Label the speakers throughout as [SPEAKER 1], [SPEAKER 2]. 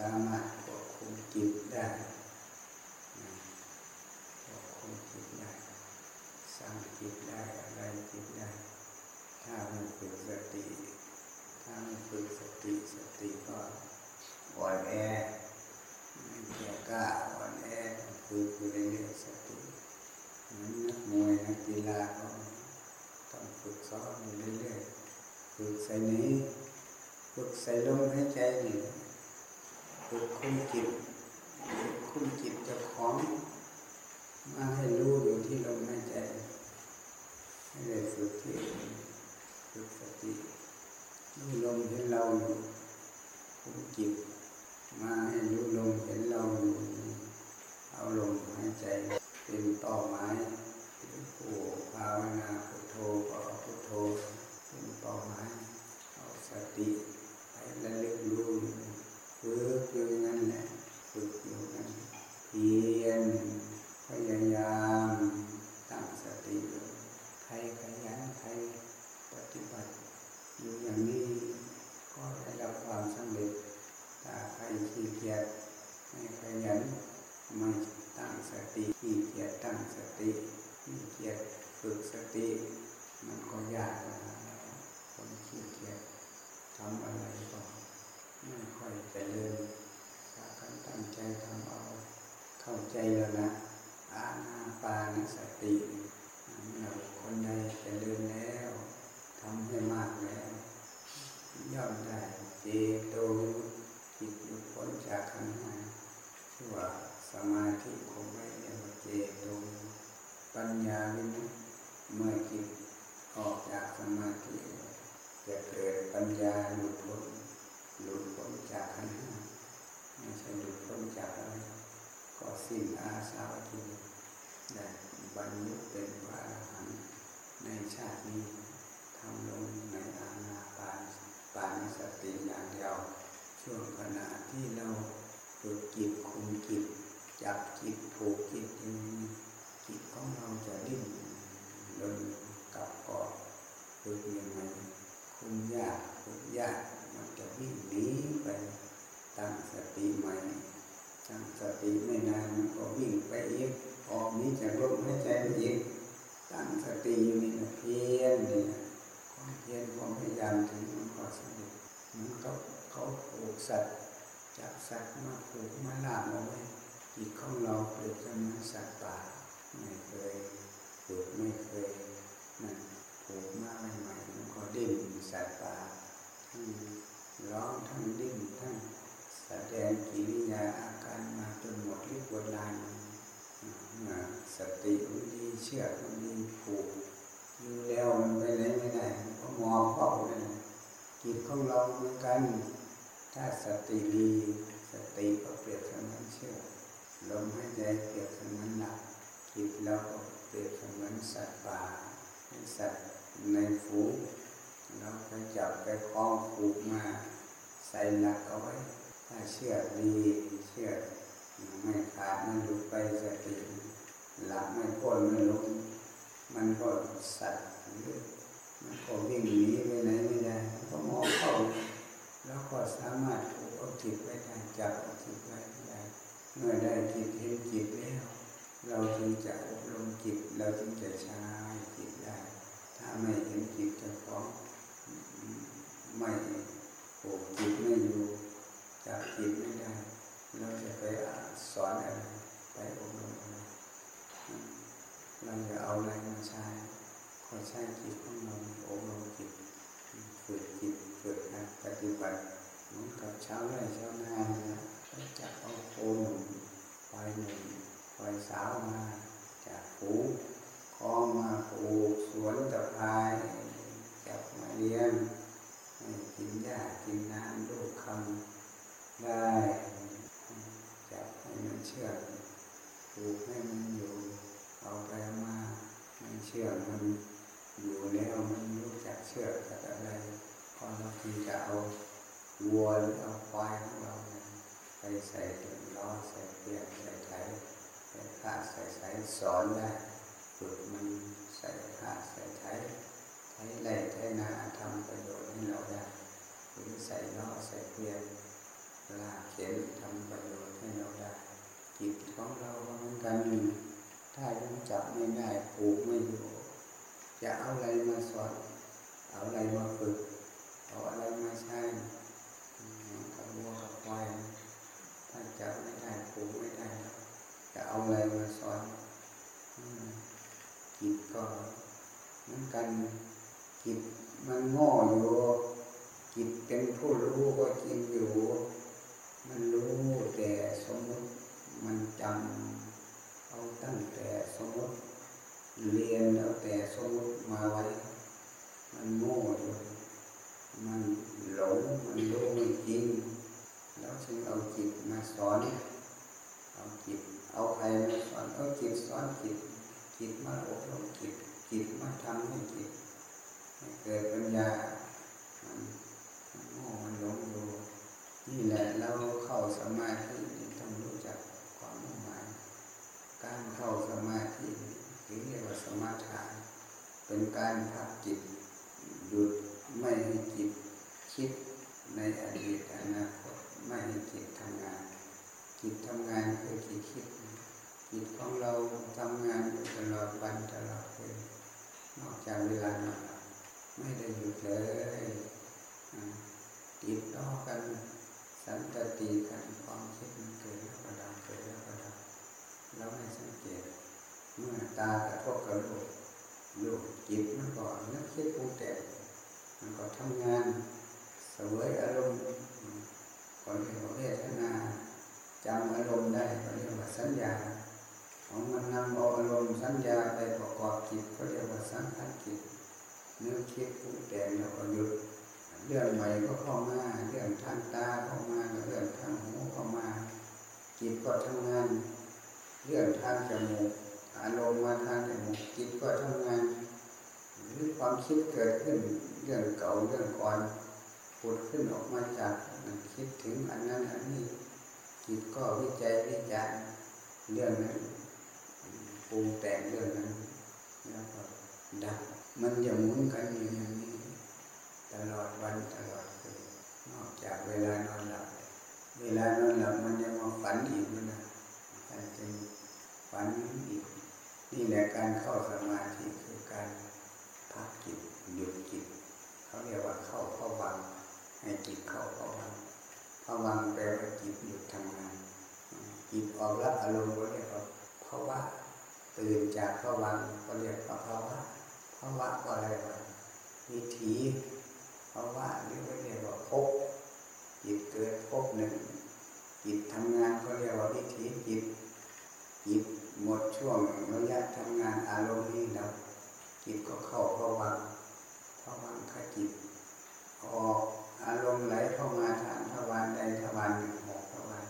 [SPEAKER 1] มันจะสามารถควบคุมจิตได้นะควบคุมจิตได้สร้างจิตได้อะไรจิตได้ ถ้าไม่ฝึกสติ ถ้าไม่ฝึกสติสติก็อ่อนแอไม่แก่กล้าอ่อนแอต้องฝึกอยู่เรื่อยๆสติเหมือนนักมวยนักกีฬาก็ต้องฝึกซ้อมอยู่เรื่อยๆฝึกใส่นี้ ฝึกใส่ลมหายใจนี่ฝึกคุมจิตฝึกคุมจิตเจ้าของมาให้รู้อยู่ที่ลมหายใจให้ได้ฝึกที่ฝึกสติรู้ลมเห็นเราอยู่คุมจิต มาให้รู้ลมเห็นเราอยู่เอาลมหายใจเป็นเป้าหมายผู้ภาวนาพุทโธก็เอาพุทโธ เป็นเป้าหมเอาสติไประลึกรู้ฝึกอยู่อย่างนั้นแหละฝึกอยู่นั้นเพียรพยายามตั้งสติอยู่ใครขยันใครปฏิบัติอยู่อย่างนี้ก็ได้รับความสำเร็จถ้าใครขี้เกียจไม่ขยันไม่ตั้งสติขี้เกียจตั้งสติขี้เกียจฝึกสติมันก็ยากนะ คนขี้เกียจทำอะไรก็ไม่ค่อยเจริญถ้ากันตั้งใจทำเอา เข้าใจแล้วนะอาณาปานสติเมื่อคนใดเจริญแล้วทำให้มากแล้ว ย่อมได้เจโตจิตหลุดพ้นจากขันธ์ห้าชื่อว่าสมาธิคงไม่เรียกว่าเจโตปัญญาวิมุตติเมื่อจิตออกจากสมาธิ จะเกิดปัญญาหลุดพ้นหลุดพ้นจากขันธ์ห้าไม่ใช่หลุดพ้นจากอะไรก็สิ้นอาสาวะทีได้บรรลุเป็นพระอรหันต์ในชาตินี้ทำลงในอาณาปานปานสติอย่างเดียวช่วงขณะที่เราฝึกจิตคุมจิตจับจิตผูกจิตอยู่จิตของเราจะดิ้นรนกับเกาะฝึกยังไง คุมยากฝึกยากมันจะวิ่งหนีไปตั้งสติใหม่ตั้งสติไม่นานมันก็วิ่งไปอีกออกนี้จากลมหายใจไปอีกตั้งสติอยู่นี่นะเพียรนี่นะความเพียรความพยายามถึงมันก็สำเร็จมันก็เขาผูกสัตว์จับสัตว์มาผูกมาล่ามเอาไว้จิตของเราเปรียบเสมือนสัตว์ป่าไม่เคยฝึกไม่เคยนั่นผูกมาใหม่ ก็ดิ้นสัตว์ป่าทั้งร้องทั้งดิ้นทั้งแสดงกิริยาอาการมาจนหมดฤทธิ์หมดแรงสติมันดีเชื่อมันดีผูกอยู่แล้วมันไปไหนไม่ได้มันก็มองเฝ้าเลยจิตของเราเหมือนกัน ถ้าสติดีสติก็เปรียบเสมือนเชื่อลมหายใจเปรียบเสมือนหลักจิตเราก็เปรียบเสมือนสัตว์ป่าสัตว์ในฝูง เราไปจับไปคล้องผูกมา ใส่หลักเอาไว้ ถ้าเชื่อดีเชื่อไม่ขาดไม่หลุดไปสติหลักไม่พ้นไม่ลงมันก็สัตว์มันก็วิ่งหนีไปไหนไม่ได้ก็มองเข้าแล้วก็สามารถผูกเอาจิตไว้ได้จับเอาจิตไว้ได้เมื่อได้จิตเห็นจิตแล้ว เราจึงจะอบรมจิตเราจึงจะใช้จิตได้ ถ้าไม่เห็นจิตจะฟ้อง ไม่ผูกจิตไม่อยู่จับจิตไม่ได้เราจะไปสอนอะไรไปอบรมอะไรเราจะเอาอะไรมาใช้ก็ใช้จิตของเราอบรมจิตฝึกจิตฝึกการปฏิบัติเหมือนกับเช้าวไร่ชานานี่ยเขาจะเอาโคหนุ่มควายหนุ่มควายสาวมาจากหูคล้องมาปลูกสวนตะไคร้จับมาเลี้ยง กินหญ้ากินน้ำลูกคำได้จับให้มันเชื่องปลูกให้มันอยู่เอาไปมามันเชื่องมันอยู่แล้วมันรู้จักเชื่องจักอะไรพอเราทีจะเอาวัวหรือเอาควายของเราเนี่ยไปใส่ถุงล้อใส่เปลียนใส่ไถใส่ผ้าใส่สายสอนได้ฝึกมันใส่ผ้าใส่ไถ ไถไร่ไถนาทำประโยชน์ให้เราได้หรือใส่ล้อใส่เปลียนลากเข็นทำประโยชน์ให้เราได้จิตของเราเหมือนกันถ้ายังจับไม่ได้ผูกไม่อยู่จะเอาอะไรมาสอนเอาอะไรมาฝึกเอาอะไรมาใช้กับวัวกับควายถ้าจับไม่ได้ผูกไม่ได้จะเอาอะไรมาสอนจิตก็เหมือนกัน จิตมันง่ออยู่จิตเป็นผู้รู้ก็จริงอยู่ มันรู้แต่สมมติมันจำเอาตั้งแต่สมมติ เรียนแล้วแต่สมมติมาไว้ มันโง่อยู่มันหลงมันรู้ไม่จริงแล้วจึงเอาจิตมาสอนเอาจิตเอาใครมาสอนเอาจิตสอนจิตจิตมาอบรมจิตจิตมาทำให้จิต เกิดปัญญามันโง่มันหลงอยู่นี่แหละเราเข้าสมาธิต้องรู้จักความมุ่งหมายการเข้าสมาธิหรือเรียกว่าสมาทานเป็นการพักจิตหยุดไม่ให้จิตคิดในอดีตอนาคตไม่ให้จิตทำงาน จิตทำงานคือจิตคิด จิตของเราทำงานตลอดวันตลอดคืนนอกจากเวลานอน ไม่ได้หยุดเลยติดต่อกัน สันตติกันความคิดมันเกิดแล้วก็ดับเกิดแล้วก็ดับเราไม่สังเกต เมื่อตากระทบกับลูกลูกจิตมันก็นึกคิดปรุงแต่มันก็ทำงานเสวยอารมณ์ก่อนเรียกว่าเวทนาจำอารมณ์ได้ก็เรียกว่าสัญญาของมันนำเอาอารมณ์สัญญาไปประกอบจิตก็เรียกว่าสังขารจิต นึกคิดปรุงแต่งแล้วก็หยุดเรื่องใหม่ก็เข้ามาเรื่องทางตาเข้ามาเรื่องทางหูเข้ามาจิตก็ทำงาน เรื่องทางจมูกอารมณ์มาทางจมูกจิตก็ทำงานหรือความคิดเกิดขึ้นเรื่องเก่าเรื่องก่อนผุดขึ้นออกมาจากคิดถึงอันนั้นอันนี้จิตก็วิจัยวิจารเรื่องนั้นปรุงแต่งเรื่องนั้นแล้วก็ดับ มันจะหมุนกันอยู่อย่างนี้ ตลอดวันตลอดคืนนอกจากเวลานอนหลับ เวลานอนหลับมันยังมาฝันอีกนะการจึงฝันอีก นี่แหละการเข้าสมาธิคือการพักจิตหยุดจิตเขาเรียกว่าเข้าเข้าวังให้จิตเข้าเข้าวังเข้าวังแปลว่าจิตหยุดทำงาน จิตออกรับอารมณ์ก็เรียกว่าภาวะตื่นจากภวังก็เรียกว่าภาวะ ภาวะก็อะไรวะวิถีภาวะหรือว่าเรียกว่าภพจิตเกิดภพหนึ่งจิตทำงานก็เรียกว่าวิถีจิตจิตหมดช่วงระยะทำงานอารมณ์นี้แล้วจิตก็เข้าภวังค์ภวังคจิตออกอารมณ์ไหลเข้ามาทางทวารใดทวารหนึ่งหกทวาร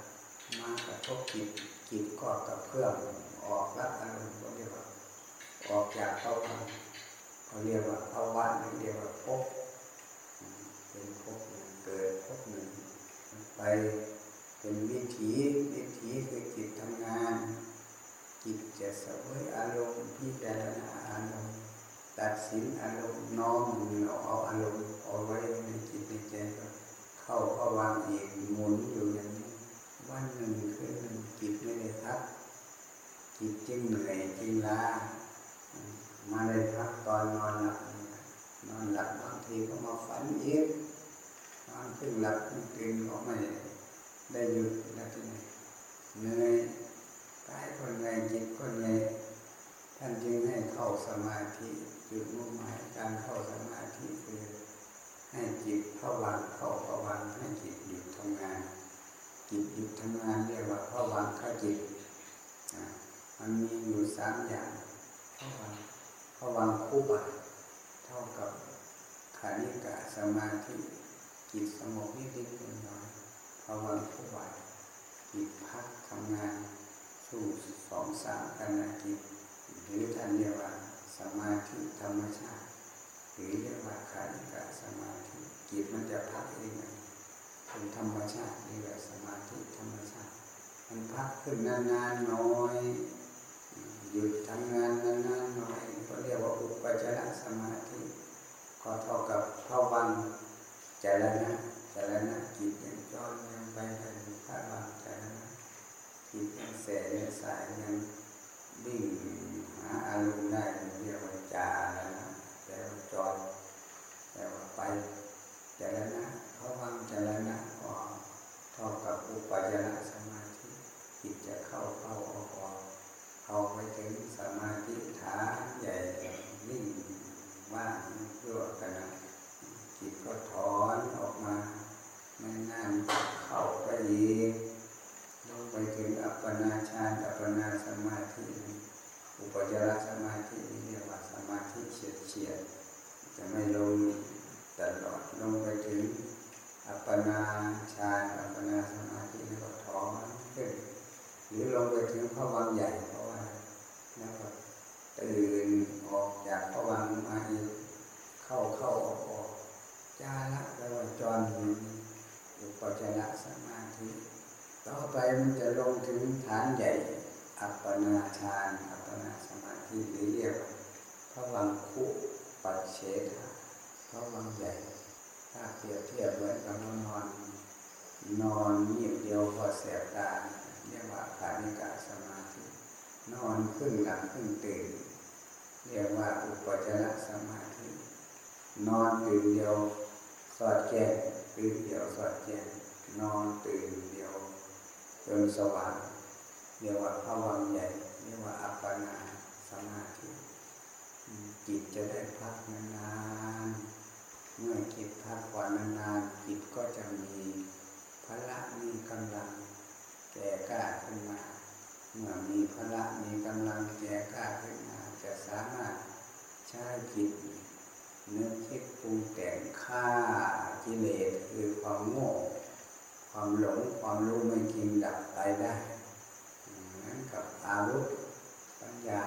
[SPEAKER 1] มากระทบจิตจิตก็กระเพื่อมออกรับอารมณ์ก็เรียกว่าออกจากภวังค์ เขาเรียกว่าภาวะหรือเรียกว่าภพเป็นภพหนึ่งเกิดภพหนึ่งไปเป็นวิถีวิถีคือจิตทำงาน จิตจะเสวยอารมณ์พิจารณาอารมณ์ตัดสินอารมณ์น้อมเอาอารมณ์เอาไว้ในจิตในใจเข้าก็วางอีกหมุนอยู่อย่างนี้วันหนึ่งคืนหนึ่งจิตไม่ได้พักจิตจึงเหนื่อยจึงล้า มาได้พักตอนนอนหลับนอนหลับบางทีก็มาฝันอีกนอนครึ่งหลับตื่นก็ไม่ได้หยุดแล้วที่ไหนเหนื่อยกายก็เหนื่อยจิตก็เหนื่อยท่านจึงให้เข้าสมาธิจุดมุ่งหมายการเข้าสมาธิคือให้จิตผวังเข้าผวังให้จิตหยุดทำงาน จิตหยุดทำงานเรียกว่าผวังเข้าจิตมันมีอยู่สามอย่างผวัง ผวังคู่บาเท่ากับขานิกะสมาธิจิตสงบนิดนิดหน่อยหน่อยผวังคู่บาจิตพักทำงานสู่สองสามขณะจิตหรือท่านเรียกว่าสมาธิธรรมชาติ หรือเรียกว่าขานิกะสมาธิจิตมันจะพักเองเป็นธรรมชาติเรียกว่าสมาธิธรรมชาติ มันพักขึ้นนานๆน้อย หยุดทำงานนานๆหน้อยก็เรียกว่าอุปจารสมาธิก็เท่ากับภวังค์จารณะจารณะจิตยังจอนยังไปถึงภวังค์จารณะจิตยังแสยังสายยังวิ่งหาอารมณ์ได้เรียกว่าจารณะแปลว่าจอนแปลว่าไปจารณะภวังค์จารณะก็เท่ากับอุปจารสมาธิจิตจะเข้าเข้าออกออกเข้าไปถึงสมาธิฐานใหญ่นิ่งว่างเพื่อกันนะจิตก็ถอนออกมาไม่นานเข้าไปอีกลงไปถึงอัปปนาฌานอัปปนาสมาธิ อุป จารสมาธินี่เรียกว่าสมาธิเฉียดเฉียดๆจะไม่ลงตลอดลงไปถึงอัปปนาฌานอัปปนาสมาธิแล้วก็ถอนขึ้นหรือลงไปถึงพระวังใหญ่เพราะว่าแล้วก็ตื่นออกจากพระวังมาอีกเข้าเข้าออกออกจาละแปลว่าจรอยู่อุปจารสมาธิต่อไปมันจะลงถึงฐานใหญ่ อัปปนาฌานอัปปนาส มาธิเรียกว่าพระวังคุปัจเฉทะพระวังใหญ่ ถ้าเปรียบเทียบเหมือนกับนอน นอนเงียบเดียวพอแสบตาเรียกว่าขานิกาสมาธิ นอนครึ่งหลับครึ่งตื่น เรียกว่าอุปจารสมาธิ นอนตื่นเดียวสอดแจ้งตื่นเดียวสอดแจ้งนอนตื่นเดียวจนสว่างเรียกว่าภวังใหญ่เรียกว่าอัปปนา สมาธิจิตจะได้พักนานๆ เมื่อจิตพักกว่านานๆ จิตก็จะมีพละมีกำลังแก่กล้าขึ้นมา เมื่อมีพละมีกำลังแก่กล้าขึ้นมา จะสามารถใช้จิตเนึกคิดปรุงแต่งฆ่ากิเลสคือความโง่ความหลงความรู้ไม่จริงดับไปได้เหมือนกับอาวุธปัญญา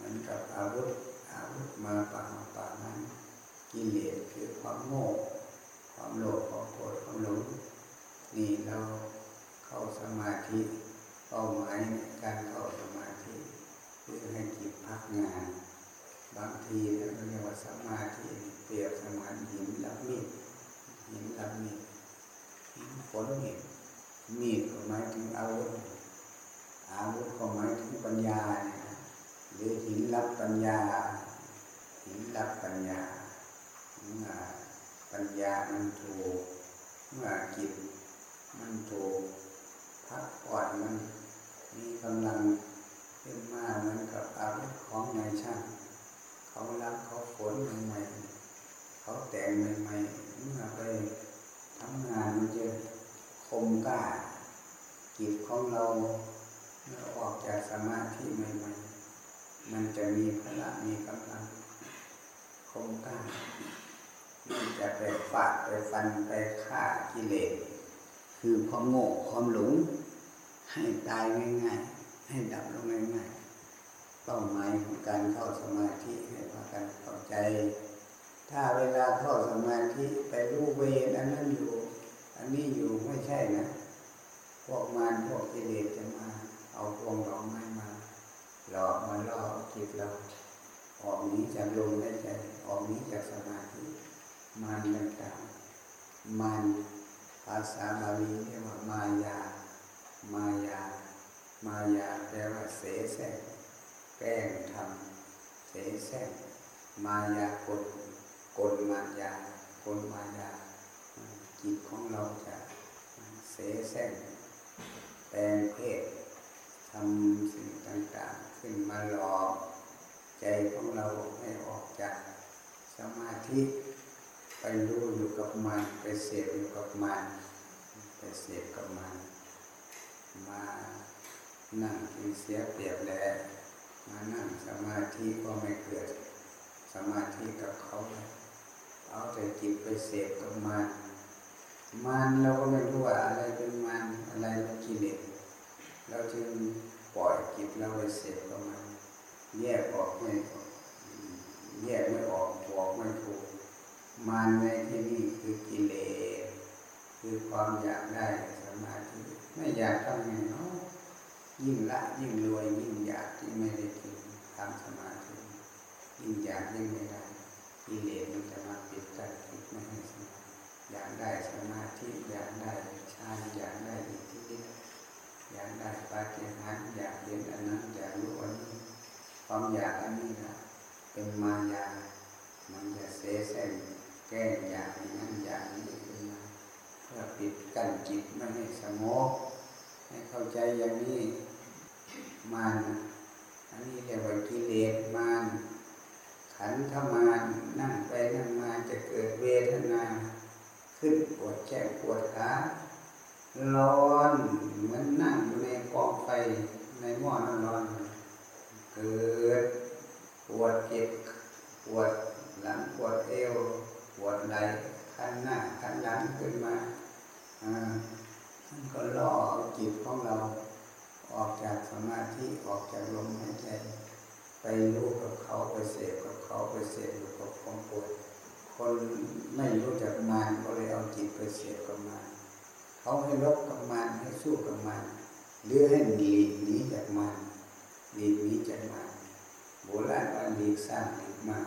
[SPEAKER 1] เหมือนกับอาวุธอาวุธมาปะมาปะนั้นกิเลสคือความโง่ความโลภความโกรธความหลงนี่เราเข้าสมาธิเป้าหมายในการเข้าสมาธิเพื่อให้จิตพักงาน บางทีเราเรียกว่าสมาธิเปรียบเสมือนหินรับมีดหินรับมีดหินฝนมีดมีดก็หมายถึงอาวุธอาวุธก็หมายถึงปัญญาเนี่ยนะ รือหินรับปัญญา หินรับปัญญาเมื่อปัญญามันถูกเมื่อจิตมันถูกพักผ่อนมันมีกำลังขึ้นมาเหมือนกับอาวุธของนายช่างเขารับเขาฝนใหม่ๆเขาแต่งใหม่ๆเมื่อไปทำงานมันจะคมกล้าจิตของเราเมื่อออกจากสมาธิใหม่ๆ มันจะมีพละมีกำลังคมกล้ามันจะไปฟาดไปฟันไปฆ่ากิเลสคือความโง่ความหลงให้ตายง่ายๆ ให้ดับลงง่ายๆ เป้าหมายของการเข้าสมาธิให้พากันเข้าใจ ถ้าเวลาเข้าสมาธิไปรู้เวรอันนั้นอยู่ อันนี้อยู่ไม่ใช่นะ พวกมารพวกกิเลสจะมา เอาพวงดอกไม้มา หลอกมาล่อจิตเรา ออกหนี้จากลมหายใจ ออกหนี้จากสมาธิ มารต่างๆมารภาษาบาลีเรียกว่ามายา มายา มายาแปลว่าเสแสร้งแกล้งทำเสแสร้ง มายากลกลมายากลมายาจิตของเราจะเสแสร้งแปลงเพศทำสิ่งต่างๆ ขึ้นมาหลอกใจของเราให้ออกจากสมาธิไปรู้อยู่กับมันไปเสพอยู่กับมันไปเสพกับมันมานั่งกินเสียเปรียบแล้วมานั่งสมาธิก็ไม่เกิด สมาธิกับเขาเอาแต่จิตไปเสพกับมันมันเราก็ไม่รู้ว่าอะไรเป็นมันอะไรเป็นกิเลสเราจึงปล่อยจิตเราไปเสพกับมันแยกออกไม่แยกไม่ออกบอกไม่ถูกมันในที่นี่คือกิเลสคือความอยากได้สมาธิไม่อยากทำไงเนาะยิ่งละยิ่งรวยยิ่งอยากที่ไม่ได้ถึงทำสมาธิ ยิ่งอยากยิ่งไม่ได้กิเลสมันจะมาปิดกั้นจิตไม่ให้สมาอยากได้สมาธิอยากได้ฌานอยากได้อิทธิฤทธิ์อยากได้ปาฏิหาริย์อยากเห็นอันนั้นอยากรู้อันนี้ความอยากอันนี้นะเป็นมายา มันจะเสแสร้งแก้อยากอย่างนั้นอยากนี้ขึ้นมาเพื่อปิดกั้นจิตไม่ให้สงบให้เข้าใจอย่างนี้มันอันนี้เรียกว่ากิเลสมัน ขันธมานนั่งไปนั่งมาจะเกิดเวทนา ขึ้นปวดแก้ปวดขาร้อนเหมือนนั่งอยู่ในกองไฟในหม้อน้ำร้อนเกิดปวดเจ็บปวดหลังปวดเอวปวดไหล่ขันหน้าขันหลังขึ้นมาอ่ามันก็ล่อเอาจิตของเราออกจากสมาธิออกจากลมหายใจ ไปรู้กับเขาไปเสพกับเขาไปเสพอยู่กับความปวดคนไม่รู้จักมารก็เลยเอาจิตไปเสพกับมารเขาให้ลบกับมารให้สู้กับมารหรือให้หนีหนีจากมารหลีหนีจากมารโบราณว่าหลีกสร้างหลีมา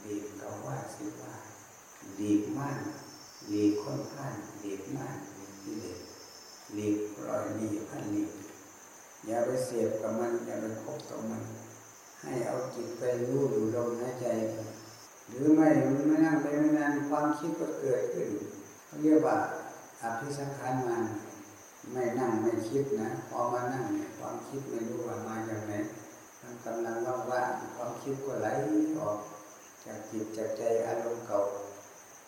[SPEAKER 1] หลีกก็ว่าสิว่าหลีม่านหลีกคนพ่านหลีม่านหลีกิเลสหลีกปล่อยหลีพันหลีอย่าไปเสียบกับมันอย่าไปคบกับมัน ให้เอาจิตไปรู้อยู่ลมหายใจ หรือไม่มันไม่นั่งไปไม่นานความคิดก็เกิดขึ้นเขาเรียกว่าอภิสังขารมันไม่นั่งไม่คิดนะพอมานั่งเนี่ยความคิดไม่รู้ว่ามาจากไหนมันกำลังว่างๆความคิดก็ไหลออก จากจิตจากใจอารมณ์เก่า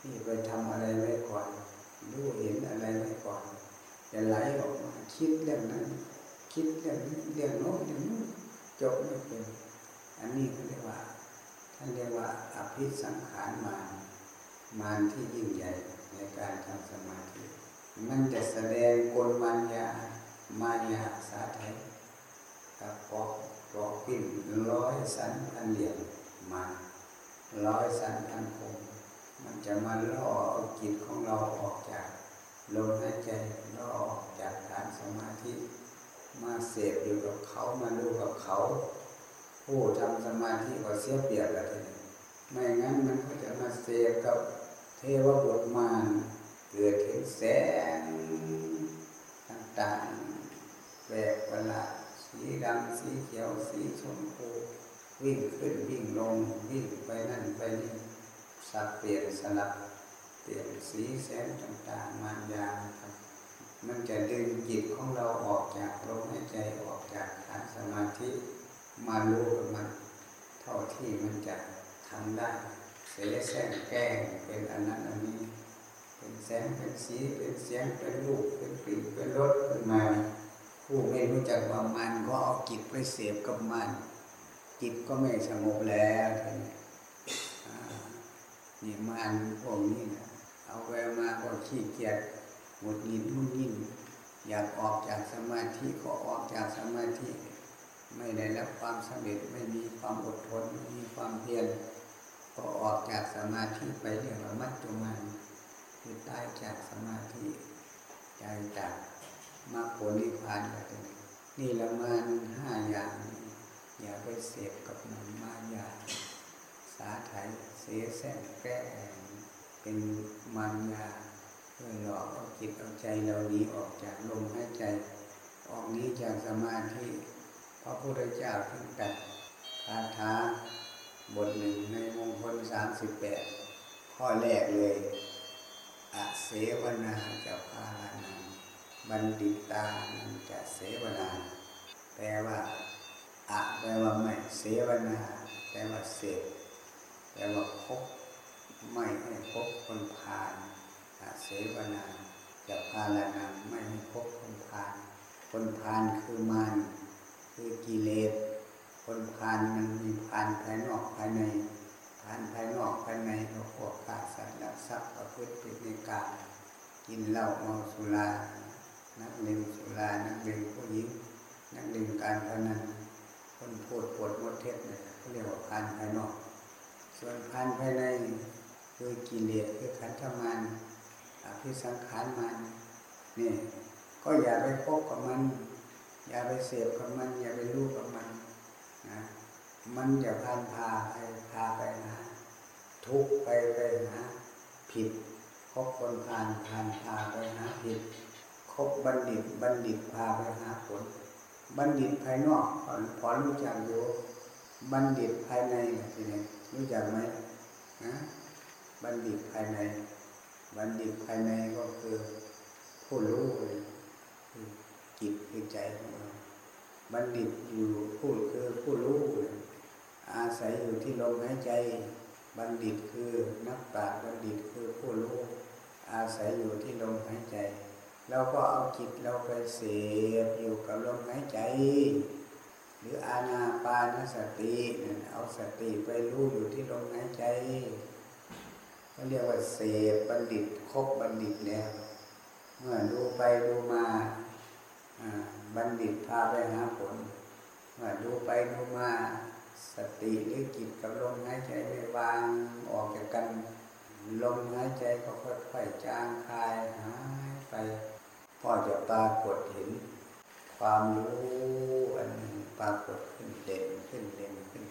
[SPEAKER 1] ที่ไปทำอะไรไว้ก่อนรู้เห็นอะไรไว้ก่อนจะไหลออกมาคิดเรื่องนั้น คิดเรื่องนี้เรื่องโน้นเรื่องนู้นจบไม่เป็น อันนี้เขาเรียกว่า ท่านเรียกว่าอภิสังขารมารมารที่ยิ่งใหญ่ในการทำสมาธิ มันจะแสดงกลมายามายาสาไทยกับปอกปอกปิ้นร้อยสันพันเหลี่ยมมาร้อยสันพันคงมันจะมาล่อเอาจิตของเราออกจากลมหายใจล่อออกจากฐานสมาธิ มาเสพอยู่กับเขามาดูกับเขา ผู้ทำสมาธิก็เสียเปรียบแล้วทีนี้ไม่งั้นมันก็จะมาเสพกับเทวบุตรมารเกิดเห็นแสงต่างๆแปลกประหลาดสีดำสีเขียวสีชมพูวิ่งขึ้นวิ่งลงวิ่งไปนั่นไปนี่สับเปลี่ยนสลับเปลี่ยนสีแสงต่างๆมารยาครับมันจะดึงจิตของเราออกจากลมหายใจออกจากฐานสมาธิ มารู้กับมันเท่าที่มันจะทำได้ เสียแสงแกล้งเป็นอันนั้นอันนี้ เป็นแสงเป็นสีเป็นเสียงเป็นรูปเป็นกลิ่นเป็นรสขึ้นมาผู้ไม่รู้จักว่ามันก็เอาจิตไปเสพกับมัน จิตก็ไม่สงบแล้วทีนี้อ่านี่มันพวกนี้นะเอาไปมาก็ขี้เกียจหงุดหงิดมุ่นยิ่งอยากออกจากสมาธิก็ออกจากสมาธิ ไม่ได้รับความสำเร็จไม่มีความอดทนไม่มีความเพียรก็ออกจากสมาธิไปเรียกว่ามัจจุมันคือตายจากสมาธิใจจากมรรคผลนิพพานแบบนี้นี่ละมันห้าอย่างอย่าไปเสพกับมันมายาสาไถเสียแสงแก้เป็นมันยาเพื่อหลอกเอาจิตเอาใจเราหนีออกจากลมหายใจ ออกนี้จากสมาธิ พระพุทธเจ้าถึงตัดคาถาบทหนึ่งในมงคลสามสิบแปดข้อแรกเลยอะเสวนาจะพาลานังบัณฑิตานันจะเสวนา แปลว่าอะแปลว่าไม่เสวนา แปลว่าเสพแปลว่าคบไม่ให้คบคนพาลอะเสวนาจะพาลนาไม่ให้คบคนพาลคนพาลคือมาร คือกิเลสคนพาลมันมีพาลภายนอกภายในพาลภายนอกภายในก็พวกฆ่าสัตว์ลักทรัพย์ประพฤติผิดในกาลกินเหล้าเมาสุรานักเล่นสุรานักเล่นผู้หญิงนักเล่นการพนันคนพูดปวดมดเท็จเนี่ยเขาเรียกว่าพานภายนอก ส่วนพานภายในคือกิเลสคือขันธมารอภิสังขารมันนี่ก็อย่าไปพบกับมัน อย่าไปเสพกับมัน อย่าไปรู้กับมันนะมันอย่าพานพาไปพาไปหาทุกไปไปหาผิดคบคนพานพานพาไปหาผิดคบบัณฑิตบัณฑิตพาไปหาผล บัณฑิตภายนอกพอรู้จักอยู่บัณฑิตภายในทีนี้รู้จักไหมนะบัณฑิตภายใน บัณฑิตภายในก็คือผู้รู้เลย จิตคือใจของเราบัณฑิตอยู่ผู้คือผู้รู้อาศัยอยู่ที่ลมหายใจ บัณฑิตคือนักปราชญ์บัณฑิตคือผู้รู้อาศัยอยู่ที่ลมหายใจเราก็เอาจิตเราไปเสพอยู่กับลมหายใจ หรืออาณาปานสติเอาสติไปรู้อยู่ที่ลมหายใจก็เรียกว่าเสพบัณฑิตครบบัณฑิตแล้ว เมื่อดูไปดูมา บัณฑิตพาไปหาผลมื่อดูไปดูมาสติหรือจิตกับลมหายใจไม่วางออกจากกันลมหายใจก็ค่อยๆจางคายหายไปก็จะปรากฏเห็น ความรู้อันหนึ่งปรากฏขึ้นเด่นขึ้นเด่นขึ้น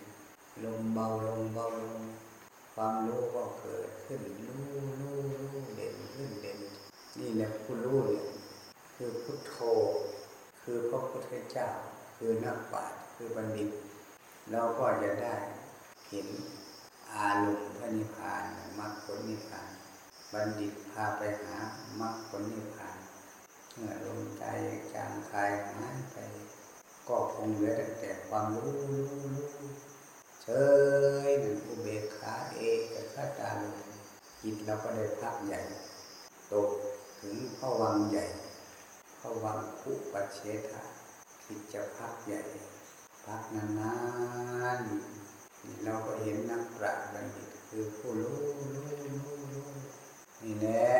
[SPEAKER 1] ลมเบาลงเบาลงความรู้ก็เกิดขึ้นรู้รู้รู้เด่นขึ้นเด่นนี่แหละผู้รู้เนี่ยคือพุทโธ คือพระพุทธเจ้า คือนักปราชญ์คือบัณฑิต เราก็จะได้เห็นอารมณ์พระนิพพานมรรคผลนิพพาน บัณฑิตพาไปหามรรคผลนิพพานเมื่อลมใจจางคายหายไป ก็คงเหลือแต่ความรู้รู้รู้เฉยหนึ่งอุเบกขาเอกขตาลมจิตเราก็ได้พักใหญ่ ตกถึงพวังใหญ่ พวังคุปัจเชทะจิตจะพักใหญ่ พักนานๆนี่เราก็เห็นนักปราชญ์บัณฑิตคือผู้รู้รู้รู้รู้นี่แหละ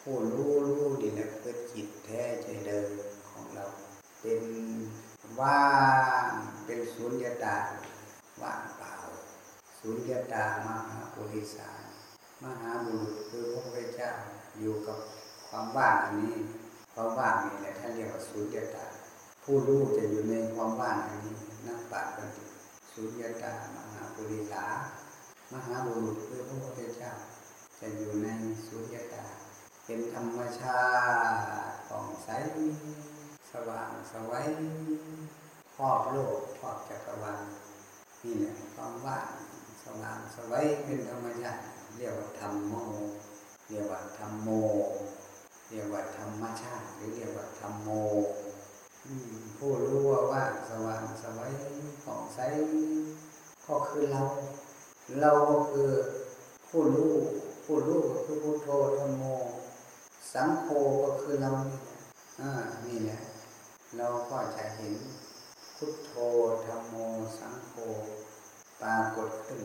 [SPEAKER 1] ผู้รู้รู้ดีแหละคือจิตแท้ใจเดิมของเรา เป็นว่างเป็นศูนย์ตาว่างเปล่าศูนย์ตามหาปุริสารมหาบุรุษคือพระพุทธเจ้าอยู่กับความว่างอันนี้ ความว่างนี่แหละท่านเรียกว่าศูนย์ตา ผู้รู้จะอยู่ในความว่างอันนี้นักปราชญ์บัณฑิตสุญญตามหาปุริสามหาบุรุษคือพระพุทธเจ้า จะอยู่ในสุญญตา เป็นธรรมชาติผ่องใสสว่างสวัยครอบโลกครอบจักรวาลนี่แหละความว่างสว่างสวัยเป็นธรรมชาติเรียกว่าธรรมโม เรียกว่าธรรมโม เรียกว่าธรรมชาติ หรือเรียกว่าธรรมโมผู้รู้ว่าว่างสว่างสวัยผ่องใสก็คือเรา เราก็คือผู้รู้ผู้รู้ก็คือพุทโธธรรมโม สังโฆก็คือเรานี่แหละอ่านี่แหละเราก็จะเห็นพุทโธธรรมโม สังโฆปรากฏขึ้น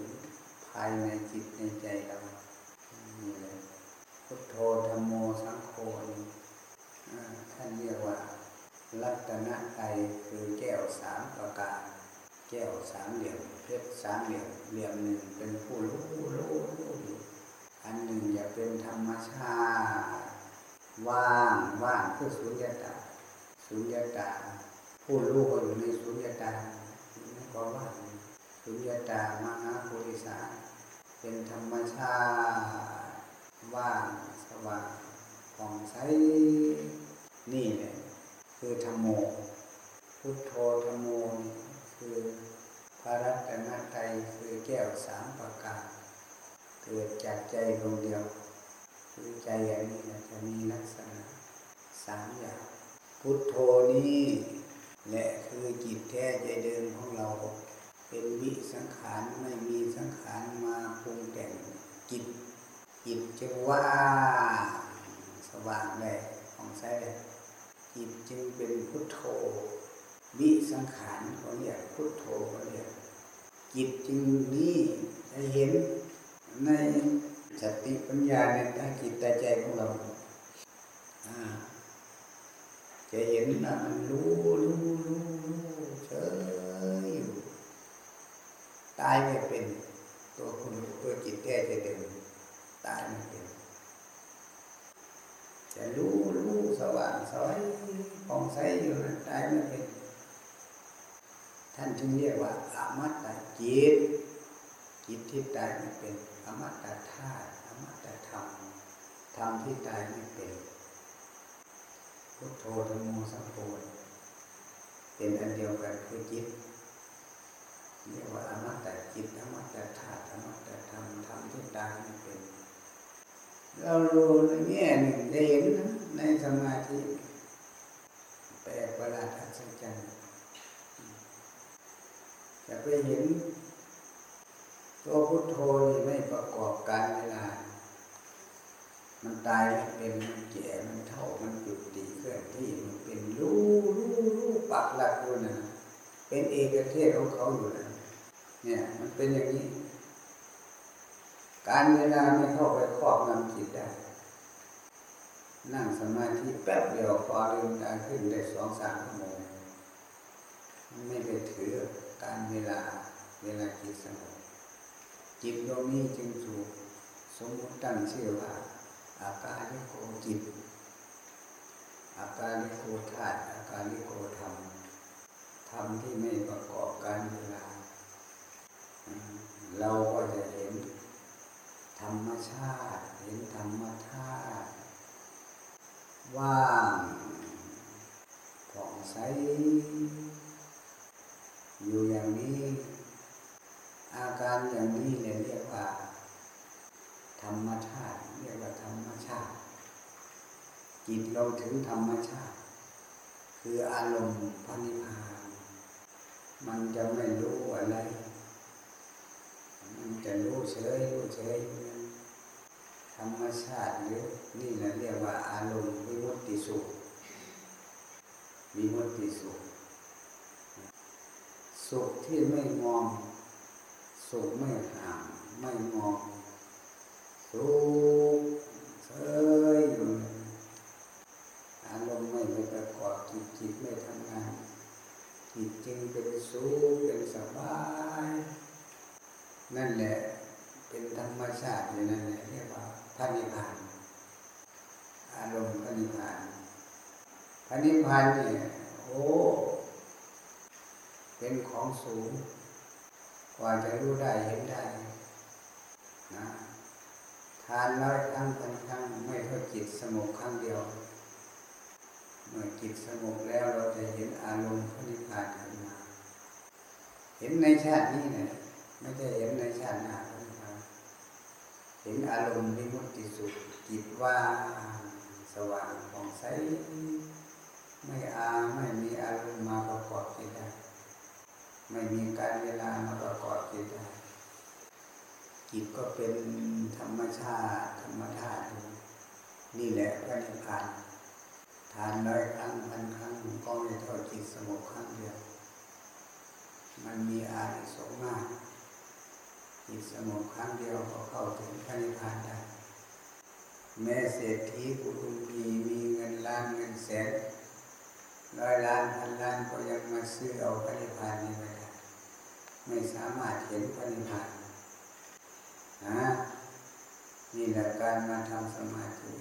[SPEAKER 1] ภายในจิตในใจเรานี่แหละ พุทโธธรรมโมสังโฆท่านเรียกว่า รัตนไตรคือแก้วสามประการ แก้วสามเหลี่ยมเพชรสามเหลี่ยมเหลี่ยมหนึ่งเป็นผู้รู้รู้รู้อยู่อันหนึ่งจะเป็นธรรมชาติว่างว่างคือสุญญตาสุญญตาผู้รู้ก็อยู่ในสุญญตานั่ก็ว่างสุญญตามหาภูริสาเป็นธรรมชาติ ว่างสว่างผ่องใสนี่แหละคือธรรมโม พุทโธธรรมโมคือพระรัตนตรัยคือแก้วสามประการเกิดจากใจดวงเดียว คือใจอันนี้จะมีลักษณะสามอย่าง พุทโธนี้แหละคือจิตแท้ใจเดิมของเรา เป็นวิสังขารไม่มีสังขารมาปรุงแต่งจิต จิตจึงว่าสว่างได้ของใช้จิตจึงเป็นพุทโธวิสังขารเขาเรียกพุทโธเขาเรียกจิตจึงนี้จะเห็นในสติปัญญาในตาจิตตาใจของเราจะเห็นนะมันรู้รู้รู้รู้เฉยอยู่ตายไม่เป็นตัวคุณตัวจิตแท้จะเดิน ตายไม่เป็นจะรู้รู้สว่างสวยผ่องใสอยู่นะตายไม่เป็น ท่านจึงเรียกว่าอมตะจิตจิตที่ตายไม่เป็นอมตะธาตุอมตะธรรมธรรมที่ตายไม่เป็นพุทโธธรรมโมสัมโพธเป็นอันเดียวกันคือจิตเรียกว่าอมตะจิตอมตะธาตุอมตะธรรมธรรมที่ตายไม่เป็น เรารู้ในแง่หนึ่งเห็นนะในสมาธิแปลกประหลาดอัศจรรย์จะไปเห็น ตัวพุทโธนี่ไม่ประกอบการเวลา มันตายมันเป็นมันแก่มันเท่ามันจุดตีเคลื่อนที่มันเป็นรู้รู้รู้ปักหลักอยู่นะเป็นเอกเทศของเขาอยู่นะเนี่ย มันเป็นอย่างนี้ การเวลาไม่เข้าไปครอบงำจิตได้ นั่งสมาธิแป๊บเดียวพอลืมตาขึ้นได้สองสามชั่วโมงไม่ไปถือการเวลาเวลาจิตสงบจิตดวงนี้จึงถูกสมมติตั้งชื่อว่าอาการลิโกจิต อาการลิโกธาตุอาการลิโกธรรมธรรมที่ไม่ประกอบการเวลา เราก็จะเห็น ธรรมชาติ เห็นธรรมธาตุว่างผ่องใส อยู่อย่างนี้ อาการอย่างนี้เนี่ยเรียกว่า ธรรมชาติ เรียกว่าธรรมชาติจิตเราถึงธรรมชาติ คืออารมณ์พระนิพพานมันจะไม่รู้อะไร มันจะรู้เฉยรู้เฉย รรมชาติหรือนี่แหละเรียกว่าอารมณ์วิมุตติสุขวิมุตติสุข สุขที่ไม่งอมสุขไม่ห่างไม่งอมสุขเฉยอยู่อารมณ์ไม่ไปประกอบจิตจิตไม่ทำงานจิตจึงเป็นสุขเป็นสบาย นั่นแหละเป็นธรรมชาติอยู่นั่นแหละเรียกว่า พระนิพพาน อารมณ์พระนิพพานพระนิพพานเนี่ยโอ้เป็นของสูง กว่าจะรู้ได้เห็นได้นะทานร้อยครั้งพันครั้งไม่เท่าจิตสงบครั้งเดียว เมื่อจิตสงบแล้วเราจะเห็นอารมณ์พระนิพพานขึ้นมา เห็นในชาตินี้เนี่ยไม่ใช่เห็นในชาติหน้า เห็นอารมณ์วิมุตติสุขจิตว่าสว่างผ่องใสไม่อาไม่มีอารมณ์มาประกอบจิตได้ไม่มีการเวลามาประกอบจิตได้จิตก็เป็นธรรมชาติธรรมธาตุนี่แหละพระนิพพานทานร้อยครั้งพันครั้งก็ไม่เท่าจิตสงบครั้งเดียวมันมีอานิสงส์มาก สงบครั้งเดียวก็เข้าถึงพระนิพพานได้แม้เศรษฐีปุถุมีมีเงินล้านเงินแสนร้อยล้านพันล้านก็ยังมาซื้อเอาพระนิพพานนี้ไม่ได้ไม่สามารถเห็นพระนิพพานนะนี่แหละการมาทำสมาธิ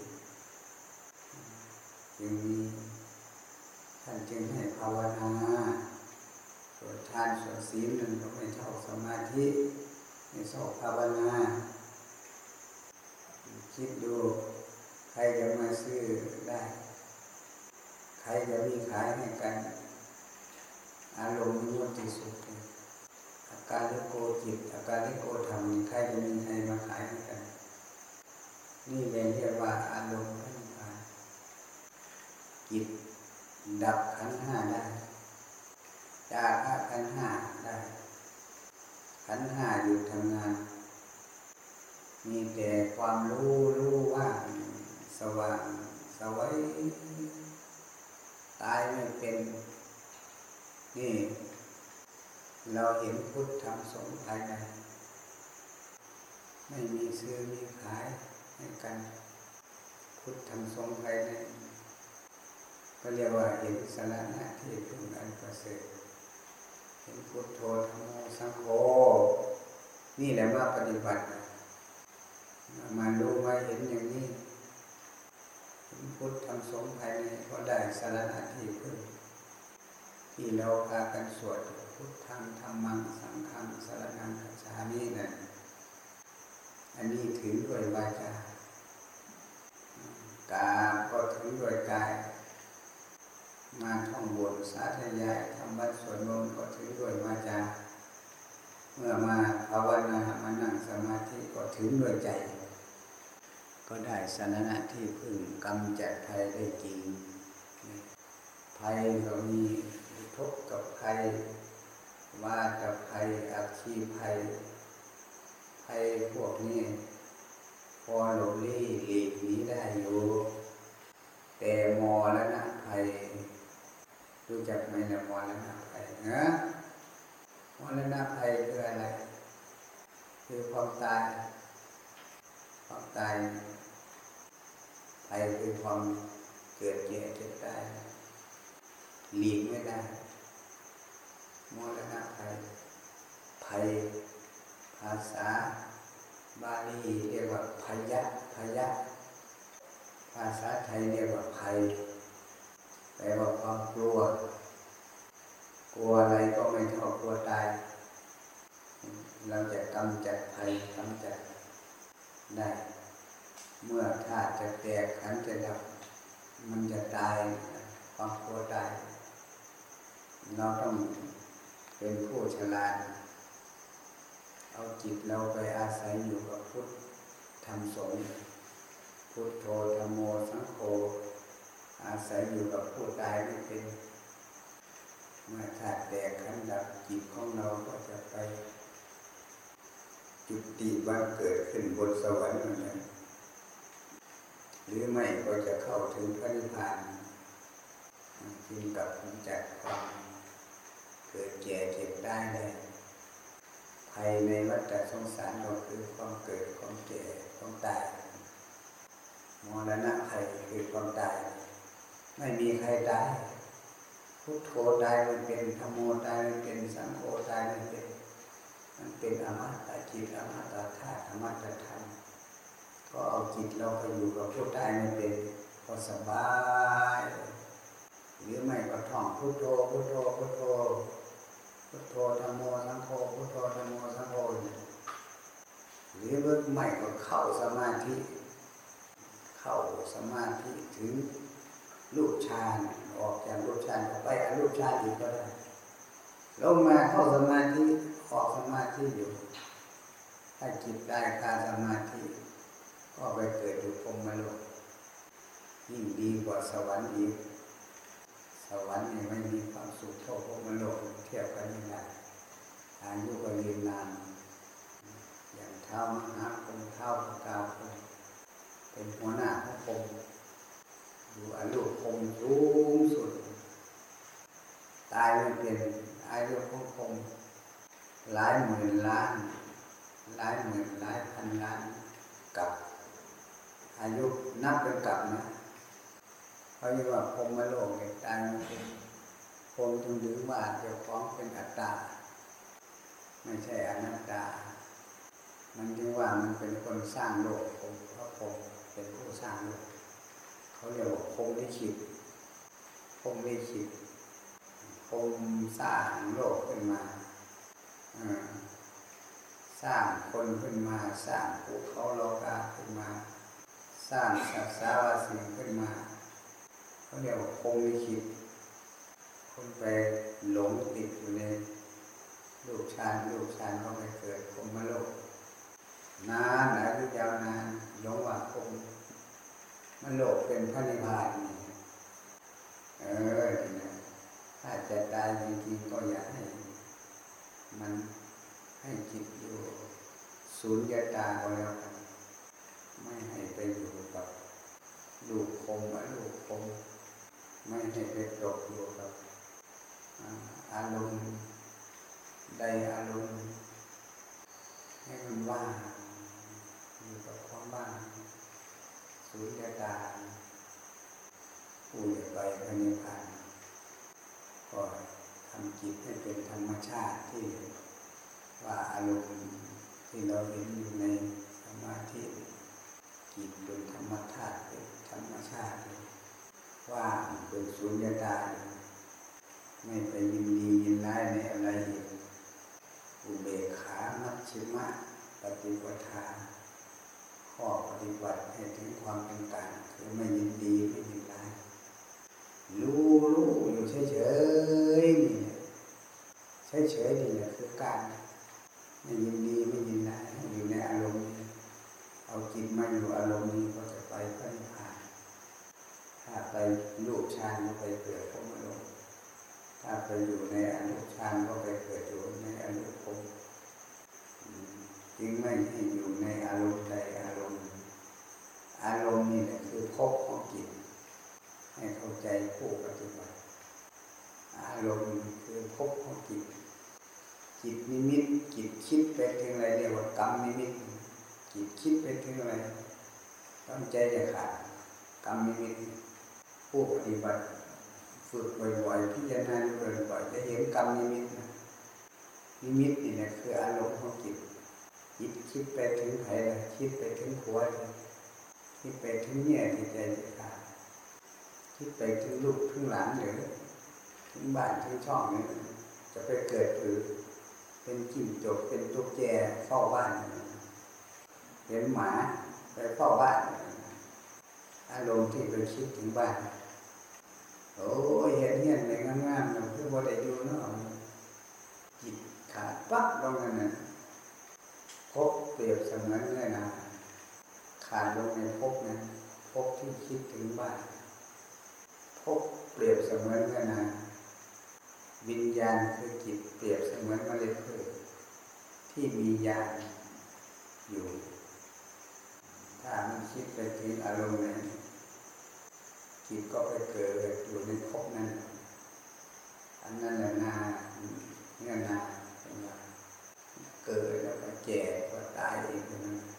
[SPEAKER 1] จึงมีท่านจึงให้ภาวนาสวนทานสวนศีลนั่นก็ไม่เท่าสมาธิ ไม่เท่าภาวนาคิดดู ใครจะมาซื้อได้ ใครจะมีขายให้กัน อารมณ์มุติสุขอาการลิโกจิต อาการลิโกธรรมใครจะมีใครมาขายให้กัน นี่เรียกว่าอารมณ์พระนิพพานจิตดับขันห้าได้จากขันห้า ขันห้าอยู่ทำงาน มีแต่ความรู้รู้ว่าสว่างสวัยตายไม่เป็น นี่ เราเห็นพุทธธรรมสงฆ์ภายใน ไม่มีซื้อมีขายให้กัน พุทธธรรมสงฆ์ภายในก็เรียกว่าเห็นสาระที่พึ่งอันประเสริฐ เห็นพุทโธธรรมโมสังโฆนี่แหละว่าปฏิบัติมารู้มาเห็นอย่างนี้เห็นพุทธธรรมสงฆ์ภายในก็ได้สาระที่พึ่งที่เราพากันสวดพุทธังธรรมังสังฆังสารนังคัจฉามินั่นอันนี้ถึงด้วยวาจากาก็ถึงด้วยกาย มาท่องบทสาธยายทำบัตรสวดมนต์ก็ถึงด้วยวาจาเมื่อมาภาวนามานั่งสมาธิก็ถึงด้วยใจ ก็ได้สาระที่พึ่งกำจัดภัยได้จริง ภัยก็มีอุทกกับภัยว่ากับภัยอัคคีภัยภัยพวกนี้พอหลบลี่หลีกหนีได้อยู่แต่มอแล้วนะภัย รู้จักไหมนะมรณะภัยนะมรณะภัยคืออะไร คือความตาย ความตายภัยคือความเกิดแก่เจ็บตายหลีกไม่ได้มรณะภัยภัยภาษาบาลีเรียกว่าพยะพยะภาษาไทยเรียกว่าภัย แปลว่าความกลัว กลัวอะไรก็ไม่เท่ากลัวตาย เราจะกำจัดภัยกำจัดได้ เมื่อธาตุจะแตกขันจะดับ มันจะตาย ความกลัวตาย เราต้องเป็นผู้ฉลาด เอาจิตเราไปอาศัยอยู่กับพุทธธรรมสงฆ์พุทโธธรรมโมสังโฆ อาศัยอยู่กับผู้ตายไม่เป็นเมื่อธาตุแตกขันดับจิตของเราก็จะไป จุติบังเกิดขึ้นบนสวรรค์นั่นแหละหรือไม่ก็จะเข้าถึงพระนิพพานจึงกับจากความเกิดแก่เจ็บได้เลยภายในวัฏสงสารเราคือความเกิดความแก่ความตายมรณะภัยคือความตาย ไม่มีใครตายพุทโธตายมันเป็นธรรมโมตายมันเป็นสังโฆตายมันเป็น มันเป็นอมตะจิตอมตะธาตุอมตะธรรมก็เอาจิตเราไปอยู่กับผู้ตายมันเป็นก็สบายหรือไม่ก็ท่องพุทโธพุทโธพุทโธพุทโธธรรมโมสังโฆพุทโธธรรมโมสังโฆหรือเมื่อไม่ก็เข้าสมาธิ เข้าสมาธิถึง รูปฌานออกจากรูปฌานไปอรูปฌานอีกก็ได้ลงมาเข้าสมาธิออกสมาธิอยู่ถ้าจิตได้คาสมาธิก็ไปเกิดอยู่พรมโลกยิ่งดีกว่าสวรรค์อีกสวรรค์นี่ไม่มีความสุขเท่าพรมโลกเทียบกันไม่ได้อายุก็ยืนนานอย่างเท้ามหาคงเท้าพระกาวคงเป็นหัวหน้าของคง อยู่อายุคงสูงสุด ตายไม่เป็นอายุของคงหลายหมื่นล้าน หลายหมื่นหลายพันล้านกับอายุนับเป็นกับนะเขาเรียกว่าพรหมโลกเนี่ยตายไม่เป็นพรมจึงถือว่าเจ้าของเป็นอัตตา ไม่ใช่อนัตตามันจึงว่ามันเป็นคนสร้างโลกพรหมเพราะพรหมเป็นผู้สร้างโลก เขาเรียกว่าพรมลิขิตพรมลิขิตพรมสร้างโลกขึ้นมาสร้างคนขึ้นมา สร้างภูเขาโลกาขึ้นมา สร้างสัตว์สาวาสิ่งขึ้นมาเขาเรียกว่าพรมลิขิตคนไปหลงติดอยู่ในลูกชานลูกชานเขาไปเกิดพรมโลกนานอายุยาวนานหลงว่าพรม มันโลกเป็นพระนิพพานนี่เออถ้าจะตายจริงๆก็อยากให้ มันให้จิตอยู่ศูนย์ยตาก็แล้วกันไม่ให้ไปอยู่กับลูกคมอะลูกคมไม่ให้ไปตกอยู่กับอาอารมณ์ใดอารมณ์ให้มันว่างอยู่กับความว่าง ศูนย์ตาผู้จะไปพระนิพพานก็ทำจิตให้เป็นธรรมชาติที่ว่าอารมณ์ที่เราเห็นอยู่ในสมาธิจิตเป็นธรรมธาตุเป็นธรรมชาติเลยว่าเป็นศูนย์ตาไม่ไปยินดียินร้ายในอะไรอุเบกขามัชชิมะปฏิปทา ข้อปฏิบัติให้ถึงความเป็นกลางคือไม่ยินดีไม่ยินร้ายรู้รู้อยู่เฉยๆนี่แหละเฉยๆนี่แหละคือการไม่ยินดีไม่ยินร้ายอยู่ในอารมณ์เอาจิตมาอยู่อารมณ์นี้ก็จะไปพระนิพพานถ้าไปลูกฌานก็ไปเกิดพรมโลกถ้าไปอยู่ในอนุฌานก็ไปเกิดอยู่ในอนุภพอืมจึงไม่ให้อยู่ในอารมณ์ใด อารมณ์นี่แหละคือภพของจิตให้เข้าใจผู้ปฏิบัติ อารมณ์คือภพของจิต จิตนิมิตจิตคิดไปถึงอะไรเรียกว่ากรรมนิมิตจิตคิดไปถึงอะไรต้องใจจะขาดกรรมนิมิตผู้ปฏิบัติฝึกบ่อยๆพิจารณาบ่อยๆจะเห็นกรรมนิมิตนะนิมิตนี่นะคืออารมณ์ของจิตจิตคิดไปถึงใครล่ะคิดไปถึงผัวเลย คิดไปถึงเนี่ยที่ใจจะขาดคิดไปถึงลูกถึงหลานหรือถึงบ้านถึงช่องนี้จะไปเกิดหรือเป็นจิ้งจกเป็นตุ๊กแกเฝ้าบ้านเห็นหมาไปเฝ้าบ้านอารมณ์ที่ไปคิดถึงบ้านโอ้ยเห็นเห็นในงามๆมันคือว่าได้อยู่เนาะจิตขาดปั๊บลงนั่นน่ะพบเปรียบเสมือนเลยนะ ขาดลงในพบนั้นพบที่คิดถึงบ้านพบเปรียบเสมือนกันนะวิญญาณคือจิตเปรียบเสมือนเมล็ดพืชที่มียาณอยู่ ถ้ามันคิดไปถึงอารมณ์นั้นจิตก็ไปเกิดอยู่ในภพนั้น อันนั้นแหละนาเงื่อนาเป็นว่าเกิดแล้วก็แก่ก็ตายเองนั้น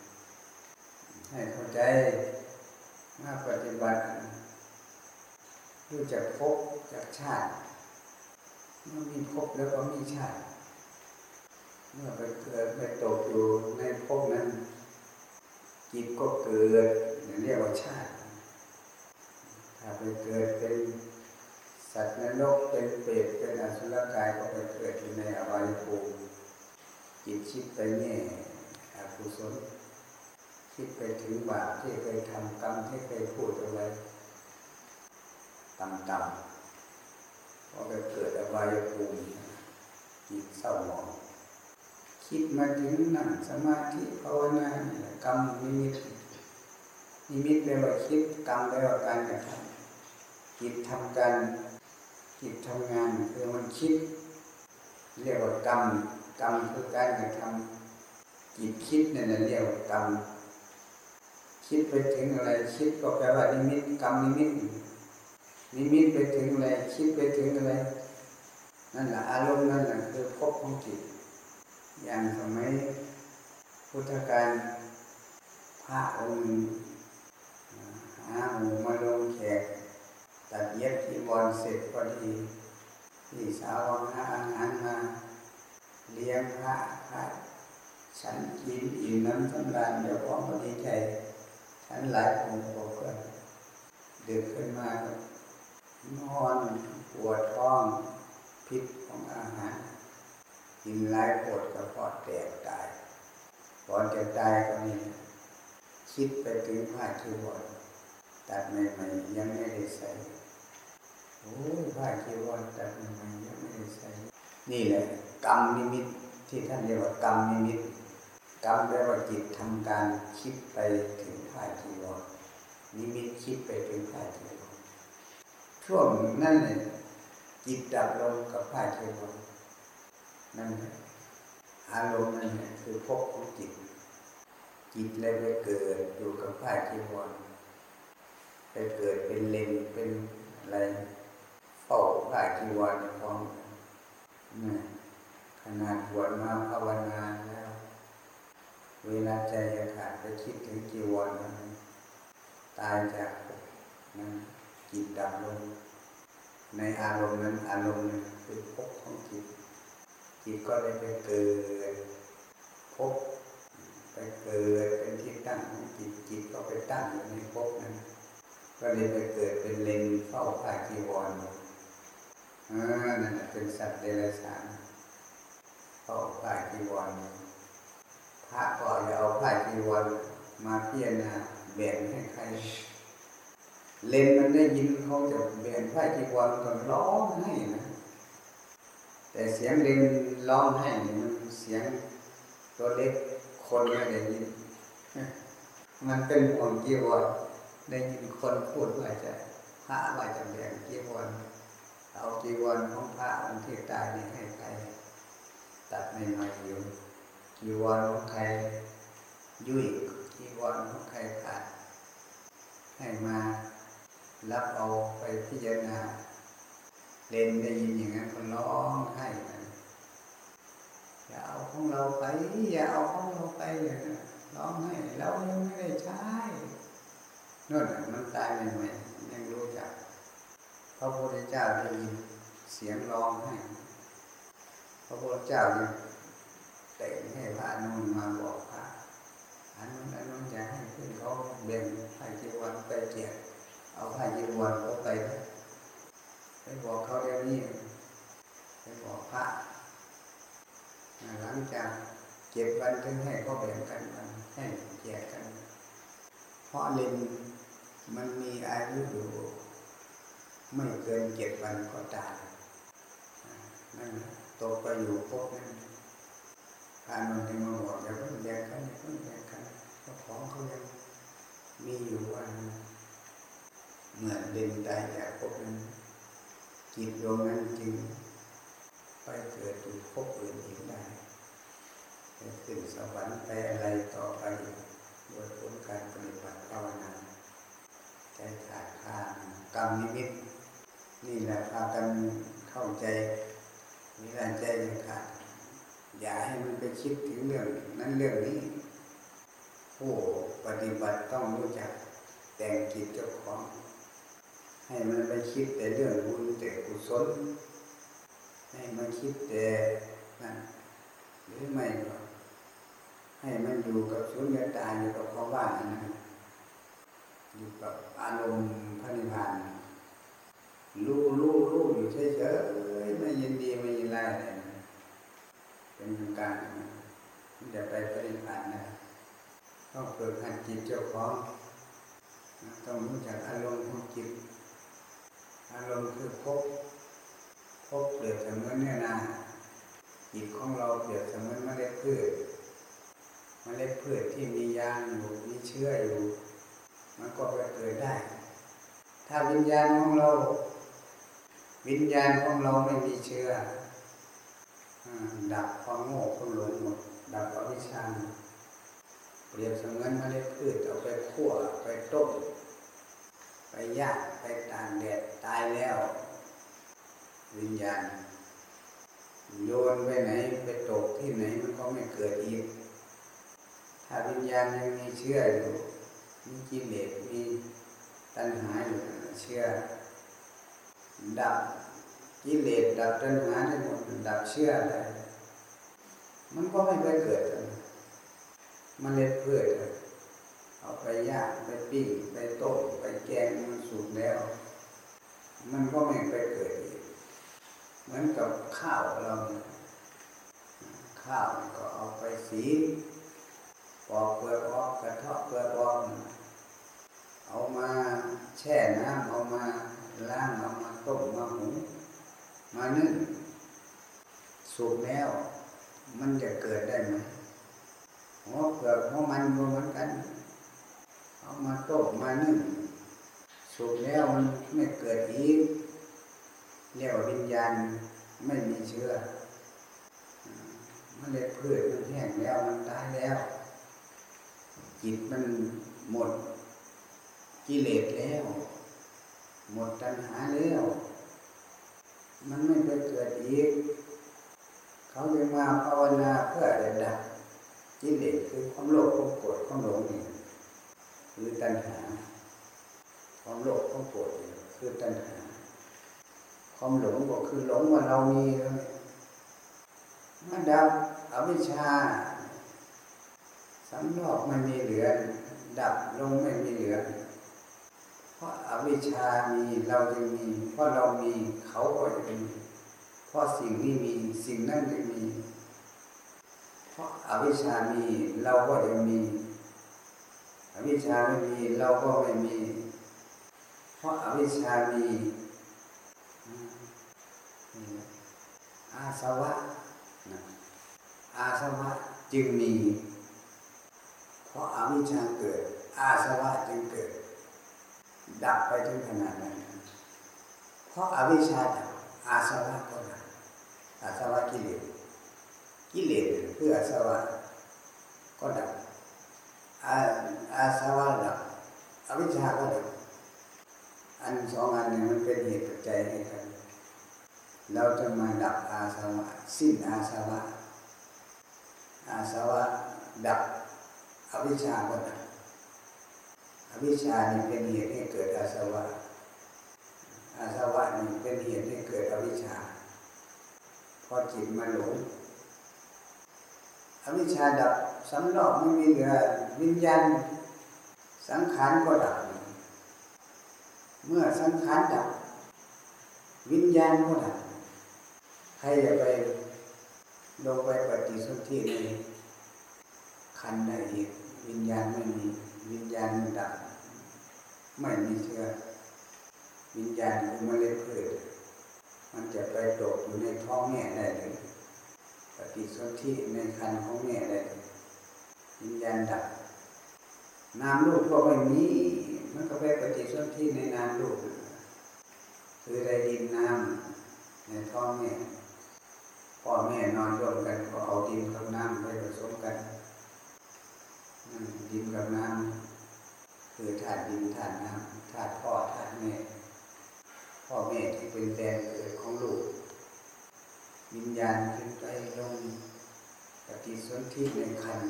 [SPEAKER 1] ให้เข้าใจมาปฏิบัติรู้จักภพจากชาติเมื่อมีภพแล้วก็มีชาติ เมื่อไปเกิดไปตกอยู่ในภพนั้นจิตก็เกิดเรียกว่าชาติ ถ้าไปเกิดเป็นสัตว์นรกเป็นเปรตเป็นอสุรกายก็ไปเกิดอยู่ในอบายภูมิจิตคิดไปแง่อกุศล คิดไปถึงบาปที่เคยทำกรรมที่เคยพูดอาไว้ต่ำๆพอไปเกิดอบายภูมิจิตเศร้าหมองคิดมาถึงนั่งสมาธิภาวนานี่แหละกรรมนิมิตนิมิตแปลว่าคิดกรรมแปลว่าการกระทำจิตทำการจิตทำงานคือมันคิด เรียกว่ากรรมกรรมคือการกระทำจิตคิดนั่นแหละเรียกว่ากรรม คิดไปถึงอะไร คิดก็แปลว่านิมิตกรรมนิมิตนิมิตไปถึงอะไร คิดไปถึงอะไร นั่นแหละอารมณ์นั่นแหละคือภพของจิต อย่างสมัยพุทธกาลพระองค์หนึ่งหาหมูมาลงแขก ตัดเย็บที่บอลเสร็จพอดีพี่สาวหาอาหารมาเลี้ยงพระพระฉันกินอิ่มน้ำสำราญเดี๋ยวพ่อก็ดีใจ ฉันหลายค์บอกว่าเดือดขึ้นมานอนปวดท้องพิษของอาหารกินหลายปวดกระเพาะแตกตายก่อนจะตายก็นี่คิดไปถึงผ้าจีวรตัดใหม่ๆยังไม่ได้ใส่โอ้ยผ้าจีวรตัดใหม่ๆยังไม่ได้ใส่นี่แหละกรรมนิมิตที่ท่านเรียกว่ากรรมนิมิตกรรมแปลว่าจิตทำการคิดไปถึงผ้าจีวรนิมิตคิดไปถึงผ้าจีวรช่วงนั้นเนี่ยจิตดับลงกับผ้าเทวดนั่นแหละอารมณ์นั่นคือภพของจิต จิตเลยไปเกิดอยู่กับผ้าจีวรไปเกิดเป็นเลนเป็นอะไรเฝ้าผ้าจีวรในพร้อมนี่ขนาดบวชมาภาวนาแล้ว เวลาใจจะขาดไปคิดถึงจีวรตายจากนั้นจิตดับลง ในอารมณ์นั้นอารมณ์นั้นคือภพของจิต จิตก็เลยไปเกิดภพไปเกิดเป็นที่ตั้งของจิตจิตก็ไปตั้งอยู่ในภพนั้น ก็เลยไปเกิดเป็นเลนเฝ้าผ้าจีวรอ่านั่นเป็นสัตว์เดรัจฉานเฝ้าผ้าจีวรอยู่ พระก็จะเอาผ้าจีวรมาพิจารณาแบ่งให้ใคร เลนมันได้ยินเขาจะแบ่งผ้าจีวรก็ร้องให้นะแต่เสียงเลนร้องให้นี่มันเสียงตัวเล็กคนไม่ได้ยิน มันเป็นห่วงจีวรได้ยินคนพูดว่าจะพระว่าจะแบ่งจีวรเอาจีวรของพระองค์ที่ตายนี่ให้ใครตัดไม่มาอยู่ จีวรของใครยุ่ยจีวรของใครขาดให้มารับเอาไปพิจารณาเล่นได้ยินอย่างนั้นก็ร้องไห้กันอย่าเอาของเราไปอย่าเอาของเราไปเลยนะร้องไห้เรายังไม่ได้ใช้นั่นน่ะมันตายใหม่ๆยังรู้จักพระพุทธเจ้าได้ยินเสียงร้องไห้พระพุทธเจ้าเนี่ย แต่งให้พระนุนมาบอกพระอนุนอนุนอยากให้เพื่อนเขาแบ่งผ้าจีวรไปแจกเอาผ้าจีวรเขาไปไปบอกเขาเดี๋ยวนี้ไปบอกพระหลังจากเจ็ดวันถึงให้เขาแบ่งกันมันให้แจกกัน เพราะลิงมันมีอายุอยู่ไม่เกินเจ็ดวันก็ตายนั่นตกไปอยู่พวกนั้น การมันจึงมาบอกอย่าเพิ่งแยกกันอย่าเพิ่งแยกกันเจ้าะของเขายังมีอยู่วันเหมือนเด่นตายจากพวกนั้นจิตดวงนั้นจึงไปเกิดอยู่ภพอื่นอีกได้ไปขึ้นสวรรค์ไปอะไรต่อไปโดยผลการปฏิบัติภาวนาใจขาดข้างกรรมนิมิต นี่แหละพากันเข้าใจมีแรงใจยังขาด อย่าให้มันไปคิดถึงเรื่องนั้นเรื่องนี้ ผู้ปฏิบัติต้องรู้จักแต่งจิตเจ้าของ ให้มันไปคิดแต่เรื่องบุญแต่กุศลให้มันคิดแต่นั่นหรือไม่ก็ให้มันอยู่กับสุญญตาอยู่กับภาวะนั้นอยู่กับอารมณ์พระนิพพานรู้รู้รู้อยู่เฉยๆไม่ยินดีไม่ยินร้า ยอะไรนะเป็นการมันจะไปปฏิบัตินะต้องฝึกหัดจิตเจ้าของต้องรู้จักอารมณ์ของจิต อารมณ์คือพบพบเปรียบเสมือนเนื้อนาจิตของเราเปรียบเสมือนเมล็ดพืชเมล็ดพืชที่มียางอยู่มีเชื้ออยู่ มันก็ไปเกิดได้ ถ้าวิญญาณของเรา วิญญาณของเราไม่มีเชื้อ ดับความโง่ความหลงหมด ดับอวิชชาเปรียบเสมือนเมล็ดพืชเอาไปคั่วไปต้มไปย่างไปตากแดดตายแล้ว วิญญาณ โยนไปไหนไปตกที่ไหนมันก็ไม่เกิดอีก ถ้าวิญญาณยังมีเชื่ออยู่มีกิเลสมีตัณหาอยู่เชื่อ ดับ กิเลสดับตัณหาได้หมดดับเชื่ออะได้มันก็ไม่ไปเกิดมันเล็ดเพื่อเอาไปย่างไปปิ้งไปต้มไปแกงมันสุกแล้ว มันก็ไม่ไปเกิดอีกเหมือนกับข้าวเรา ข้าวก็เอาไปสีปอกเปลือกออกกระเทาะเปลือกออกเอามาแช่น้ำเอามาล้างเอามาต้มมาหุง มานึ่งสุกแล้ว มันจะเกิดได้ไหมหัวเปลือกหัวมันรวมกัน เอามาต้มมานึ่งสุกแล้วมันไม่เกิดอีกเรียกว่าวิญญาณไม่มีเชื้อมมันเล็ดพืชมันแห้งแล้วมันตายแล้ว จิตมันหมดกิเลสแล้ว หมดตัณหาแล้ว มันไม่ไปเกิดอีก เขาเรียกว่าภาวนาเพื่อจะดับกิเลสคือความโลภความโกรธความหลงนี่คือตัณหา ความโลภความโกรธนี่คือตัณหา ความหลงก็คือหลงว่าเรามีแล้วมาดับอวิชชาสำรอกไม่มีเหลือ ดับลงไม่มีเหลือ ราะอวิชชามีเราจึงมี เพราะเรามีเขาก็จะมี เพราะสิ่งนี้มีสิ่งนั้นจึงมี เพราะอวิชชามีเราก็จะมี อวิชชาไม่มีเราก็ไม่มี เพราะอวิชชามีอาสวะนะอาสวะจึงมี เพราะอาวิชชาเกิด อาสวะจึงเกิด ดับไปถึงขนาดนั้นเพราะอาวิชชาดับอาสวะก็ดับอาสวะกิเลสกิเลสเพื่ออาสวะก็ดับอาอาสวะดับอวิชชาก็ดับอันสองอันนี้มันเป็นเหตุปัจจัยให้กัน เราจะมาดับอาสวะสิ้นอาสวะอาสวะดับอวิชชาก็ดับ อวิชชานี่เป็นเหตุให้เกิดอาสวะ อาสวะนี่เป็นเหตุให้เกิดอวิชชา พอจิตมาหลง อวิชชาดับสำรอกไม่มีเหลือวิญญาณสังขารก็ดับ เมื่อสังขารดับ วิญญาณก็ดับใครจะไปลงไปปฏิสนธิในขันได้อีกวิญญาณไม่มี วิญญาณมันดับไม่มีเชื้อวิญญาณคือเมล็ดพืชมันจะไปตกอยู่ในท้องแม่ได้เลยปฏิสนธิในคันของแม่ได้วิญญาณดับนามรูปก็ไม่มีมันก็ไปปฏิสนธิในนามรูปคือได้ดินน้ำในท้องแม่พ่อแม่นอนร่วมกันก็เอาดินกับน้ำไปผสมกัน ดินกับน้ำคือธาตุดินธาตุน้ำธาตุพ่อธาตุแม่ พ่อแม่ที่เป็นแดนเกิดของลูกวิญญาณขึ้นไปลงปฏิสนธิในคัน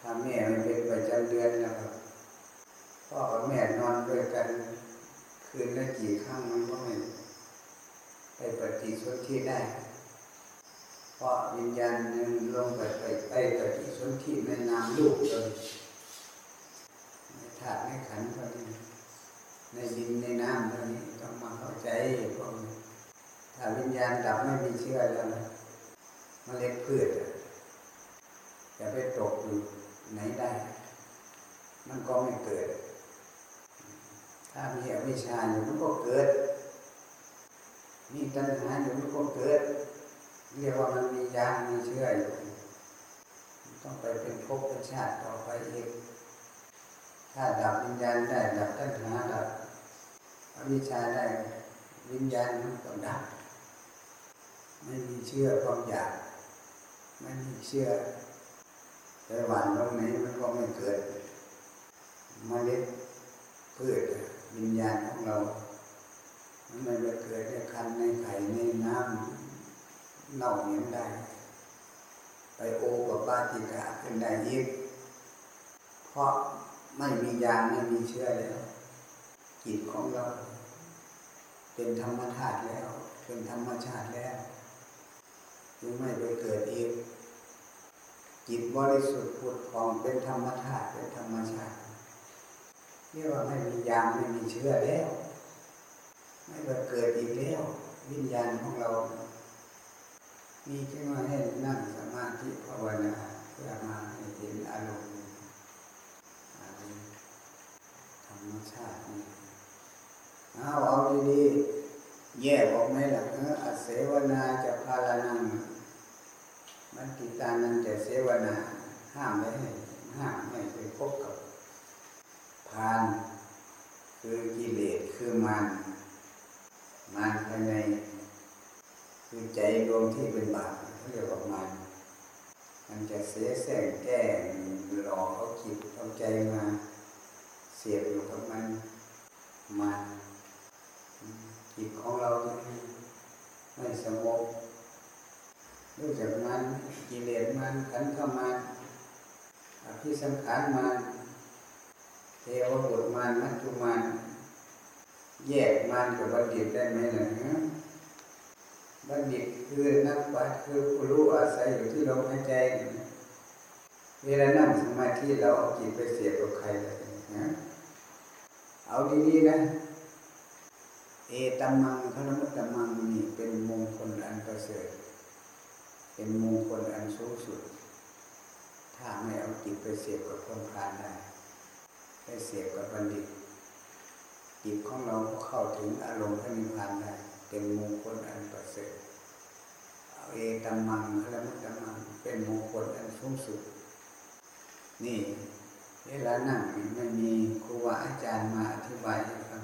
[SPEAKER 1] ถ้าแม่ไม่เป็นประจำเดือนนะครับพ่อกับแม่นอนด้วยกันคืนละกี่ครั้งมันก็ไม่ไปปฏิสนธิได้ เพราะวิญญาณยังลงไปไปไปปฏิสนธิในนามลูกเลยในธาตุในขันเท่านี้ในดินในน้ำเท่านี้ต้องมาเข้าใจพวกนี้ถ้าวิญญาณดับไม่มีเชื่อแล้วนะเมล็ดพืชจะไปตกอยู่ไหนได้ มันก็ไม่เกิด ถ้ามีอวิชชาอยู่มันก็เกิด มีตัณหาอยู่มันก็เกิด เรียกว่ามันมียางมีเชื่ออยู่ต้องไปเป็นภพเป็นชาติต่อไปอีก ถ้าดับวิญญาณได้ดับตัณหาดับอวิชชาได้วิญญาณมันก็ดับ ไม่มีเชื่อความอยากไม่มีเชื่อไปหวานตรงไหนมันก็ไม่เกิดมเมล็ดพืชวิญญาณของเรา มันไม่ไปเกิดในคันในไข่ในน้ำ เน่าเหนียได้ ไปโอกับปาติกาขึ้นได้ยิบเพราะไม่มียางไม่มีเชื้อแล้ว จิตของเรา เป็นธรรมธาตุแล้ว เป็นธรรมชาติแล้วจึงไม่ไปเกิดอีกจิตบริสุทธิ์ผุดผ่องเป็นธรรมธาตุเป็นธรรมชาติเรียกว่าไม่มียางไม่มีเชื้อแล้ว ไม่ไปเกิดอีกแล้ว วิญญาณของเรา มีแค่มาให้นั่งสมาธิภาวนาเพื่อมาให้เห็นอารมณ์อารมณ์ธรรมชาตินี่เอาเอาดีๆแยกออกไหมล่ะเอออัเสวนาจะพาลานังมันติตานันจะเสวนา ห้ามไม่ให้ห้ามไม่ไปพบกับพานคือกิเลสคือมันมันภายใน คือใจดวงที่เป็นบาปเขาเรียกว่ามันมันจะเสียแสงแก้หลอกเอาจิตเอาใจมาเสียบอยู่กับมันมาจิตของเราไม่สงบด้จากมันกิเลสมันขันธ์เข้ามาอภิสังขารมันเทวบุตรมันมัจจุมันแยกมันกับบัณฑิตได้ไหมล่ะเนะ บัณฑิตคือนักปราชญ์คือผู้รู้อาศัยอยู่ที่ลมหายใจเวลานั่งสมาธิเราเอาจิตไปเสียบกับใครเลยนะเอาดีๆนะ เอตัมมังพระมุตตมังนี่เป็นมงคลอันประเสริฐเป็นมงคลอันสูงสุด ถ้าไม่เอาจิตไปเสียบกับคนพาลได้ไปเสียบกับบัณฑิตจิตของเราเข้าถึงอารมณ์พระนิพพานได้ เป็นมงคลอันประเสริฐเอเตัมมังพระมุตตมัง เป็นมงคลอันสูงสุด นี่เวลานั่งไม่มีครูบาอาจารย์มาอธิบายให้ฟัง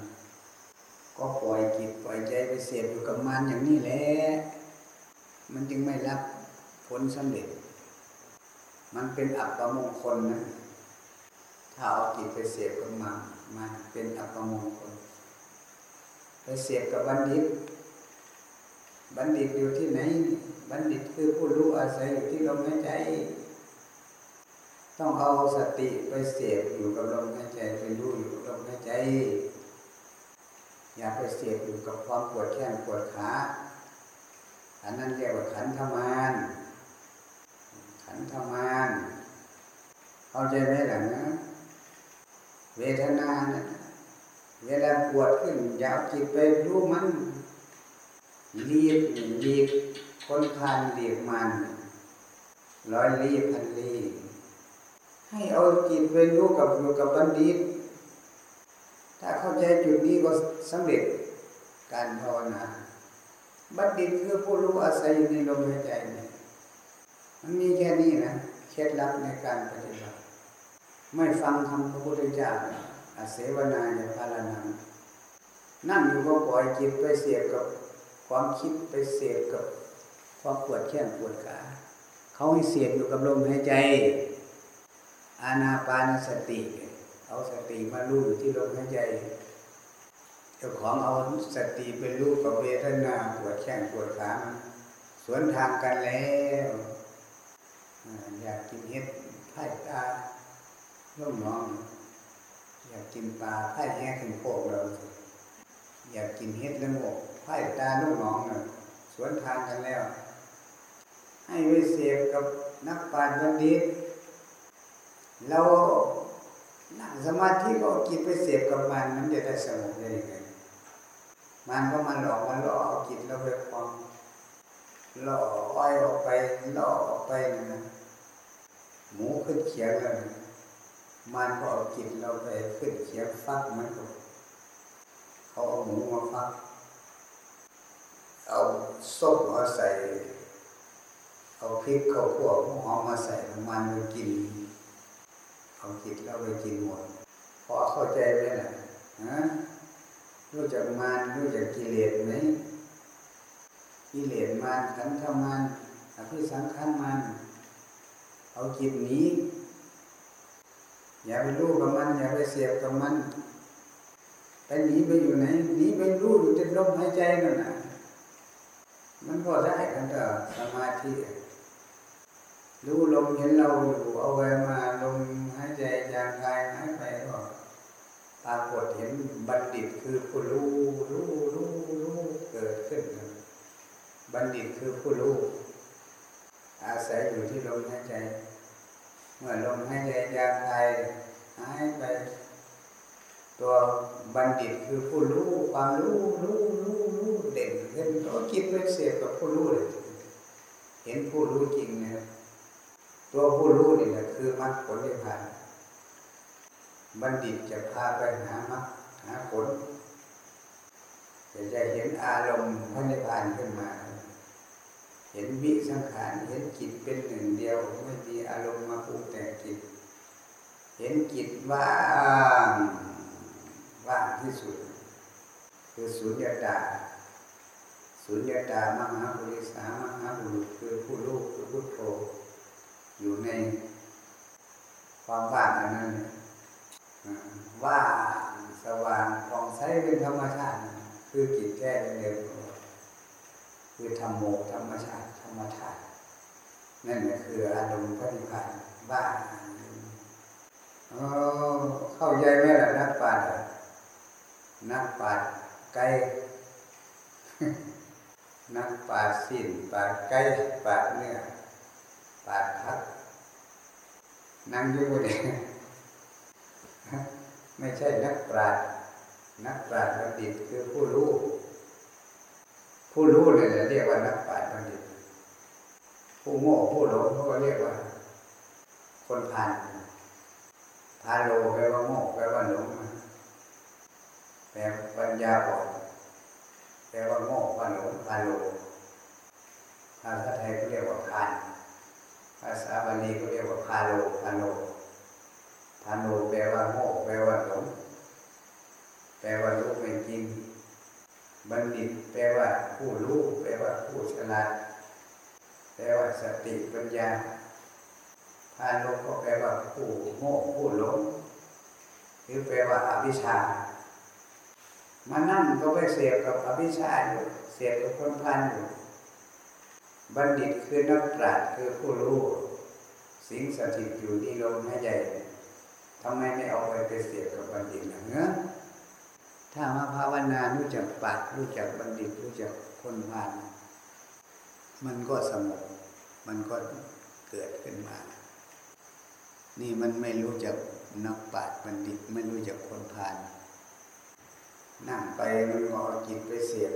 [SPEAKER 1] ก็ปล่อยจิตปล่อยใจไปเสียอยู่กับมันอย่างนี้แหละ มันจึงไม่รับผลสำเร็จ มันเป็นอัปมงคลนะ ถ้าเอาจิตไปเสียกับมันมันเป็นอัปมงคล ไปเสียกับบัณฑิต บัณฑิตอยู่ที่ไหน บัณฑิตคือผู้รู้อาศัยอยู่ที่ลมหายใจ ต้องเอาสติไปเสียบอยู่กับลมหายใจไปรู้อยู่กับลมหายใจ อย่าไปเสียบอยู่กับความปวดแข้งปวดขาอันนั้นเรียกว่าขันธมาน ขันธมานเข้าใจไหมหล่ะนะเวทนานะเวลาปวดขึ้นอย่าเอาจิตไปรู้มัน รีบรีบคนพานเรียบมันร้อยรีบพันรีบให้เอาจิตไปรู้กับอยู่กับบัณฑิต ถ้าเข้าใจจุดนี้ก็สำเร็จการภาวนาบัณฑิตคือผู้รู้อาศัยอยู่ในลมหายใจเนี่ยมันมีแค่นี้นะเคล็ดลับในการปฏิบัติ ไม่ฟังคำพระพุทธเจ้าอาเสวนาอย่าพาลนังนั่งอยู่ก็ปล่อยจิตไปเสียบกับ ความคิดไปเสียกับความปวดแข้งปวดขาเขาให้เสียบอยู่กับลมหายใจ อานาปานสติ เอาสติมารู้อยู่ที่ลมหายใจ เจ้าของเอาสติไปรู้กับเวทนาปวดแข้งปวดขาสวนทางกันแล้วอยากกินเห็ดไผ่ตาลูกน้อง อยากกินปลาไผ่แห้งขึ้นโคกเรา อยากกินเห็ดละโงก ไผ่ตาลูกน้องน่ะสวนทางกันแล้ว ให้ไปเสียบกับนักปราชญ์บัณฑิตเรานั่งสมาธิก็จิตไปเสียบกับมันมันจะได้สงบได้ยังไงมันก็มาหลอกมันล่อเอาจิตเราไปคลองล่ออ้อยออกไปล่อออกไปนะ หมูขึ้นเขียงแล้วมันก็เอาจิตเราไปขึ้นเขียงฟักมันก็เขาเอาหมูมาฟัก เอาส้มมาใส่ เอาพริกข้าวคั่วหอมมาใส่น้ำมันมากิน เอาจิตเราไปกินหมดพอเข้าใจไหมล่ะฮะรู้จักมารรู้จักกิเลสไหมกิเลสมารขันธมารอภิสังขารมารเอาจิตหนีอย่าไปรู้กับมัน อย่าไปเสียบกับมันไปหนีไปอยู่ไหนหนีไปรู้อยู่ที่ลมหายใจนั่นน่ะ มันก็ได้กันเถอะสมาธิรู้ลมเห็นเราอยู่เอาไว้มาลมหายใจจางกายหายไปก็ปรากฏเห็นบัณฑิตคือผู้รู้รู้รู้รู้เกิดขึ้น บัณฑิตคือผู้รู้อาศัยอยู่ที่ลมหายใจ เมื่อลมหายใจจางกายหายไป ตัวบัณฑิตคือผู้รู้ความรู้รู้รู้ เด่นขึ้นตัวคิดไปเสียกับผู้รู้เลยเห็นผู้รู้จริงนะครับตัวผู้รู้นี่แหละคือมรรคผลนิพพานบัณฑิตจะพาไปหามรรคหาผลจะจะเห็นอารมณ์พระนิพพานขึ้นมา เห็นวิสังขารเห็นจิตเป็นหนึ่งเดียวไม่มีอารมณ์มาปรุงแต่งจิต เห็นจิตว่างว่างที่สุด คือสุญญตา สุญญตามหาบุริสามหาบุรุษคือผู้รู้คือพุทโธอยู่ในความว่างนั้นว่างสว่างผ่องใสเป็นธรรมชาติ คือจิตแท้เดิมคือธรรมโมธรรมชาติ ธรรมชาติ นั่นคืออารมณ์พระนิพพานบ้าเข้าใจไหมล่ะนักปราชญ์นักปราชญ์ไกล นักปาสิ้นปาชญ์ไกลปาเนื้อปาดพัก นั่งอยู่เนี่ยไม่ใช่นักปราชญ์นักปราชญ์บัณฑิตคือผู้รู้ ผู้รู้เลยเรียกว่านักปราชญ์บัณฑิต ผู้โง่ผู้หลงเขาก็เรียกว่า คนพานพาโลแปลว่าโง่แปลว่าหลงแปลปัญญาอ่อน แปลว่าโง่ว่าหลงพาโลภาษาไทยก็เรียกว่าพานภาษาบาลีก็เรียกว่าพาโลพาโลพาโลแปลว่าโง่แปลว่าหลงแปลว่ารู้ไม่จริง บัณฑิตแปลว่าผู้รู้แปลว่าผู้ฉลาดแปลว่าสติปัญญาพาโลก็แปลว่าผู้โง่ผู้หลงหรือแปลว่าอวิชชา มานั่งก็ไปเสพกับอวิชชาอยู่เสพกับคนพันอยู่บัณฑิตคือนักปราชญ์คือผู้รู้ สิ่งสถิตอยู่ที่ลมหายใจทำไมไม่เอาไปไปเสพกับบัณฑิตล่ะเนื้อถ้ามาภาวนารู้จักปราชญ์รู้จักบัณฑิตรู้จักคนพันมันก็สงบมันก็เกิดขึ้นมา นี่มันไม่รู้จักนักปราชญ์บัณฑิตไม่รู้จักคนพาน นั่งไปมันก็จิตไปเสียบ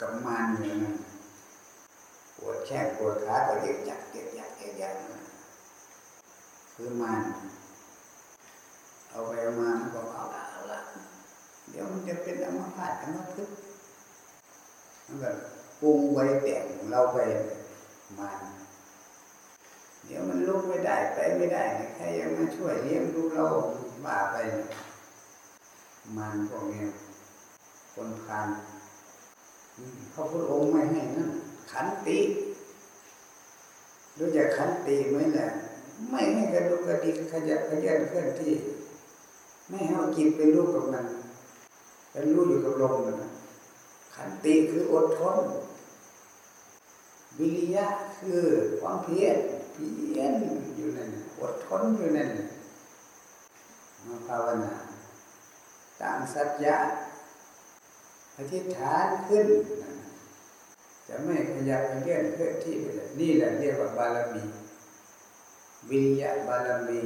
[SPEAKER 1] กับมานอยู่นั่นปวดแข้งปวดขาก็เรียกยักเรียกยักเรียกยักคือมานเอาไปมามันก็เอาละเอาละเดี๋ยวมันจะเป็นอมพาตอมพึกมันก็ปรุงไว้แต่งเราไปมันเดี๋ยวมันลุกไม่ได้ไปไม่ได้ใครยังมาช่วยเลี้ยงดูเราบ้าไป มันพวกนี้ คนพานพระพุทธองค์ไม่ให้นั่นขันติรู้จักขันติไหมล่ะไม่ให้กระดุกกระดิกขยับขยันเคลื่อนที่ ไม่ให้เอาจิตไปรู้กับมันเป็นรู้อยู่กับลมนะขันติคืออดทน วิริยะคือความเพียรเพียรอยู่นั่นอดทนอยู่นั่นมาภาวนาตั้งสัจจะ อธิษฐานขึ้น จะไม่ขยับขยื่นเคลื่อนที่ไปเลยนี่แหละเรียกว่าบารมี วิริยะบารมี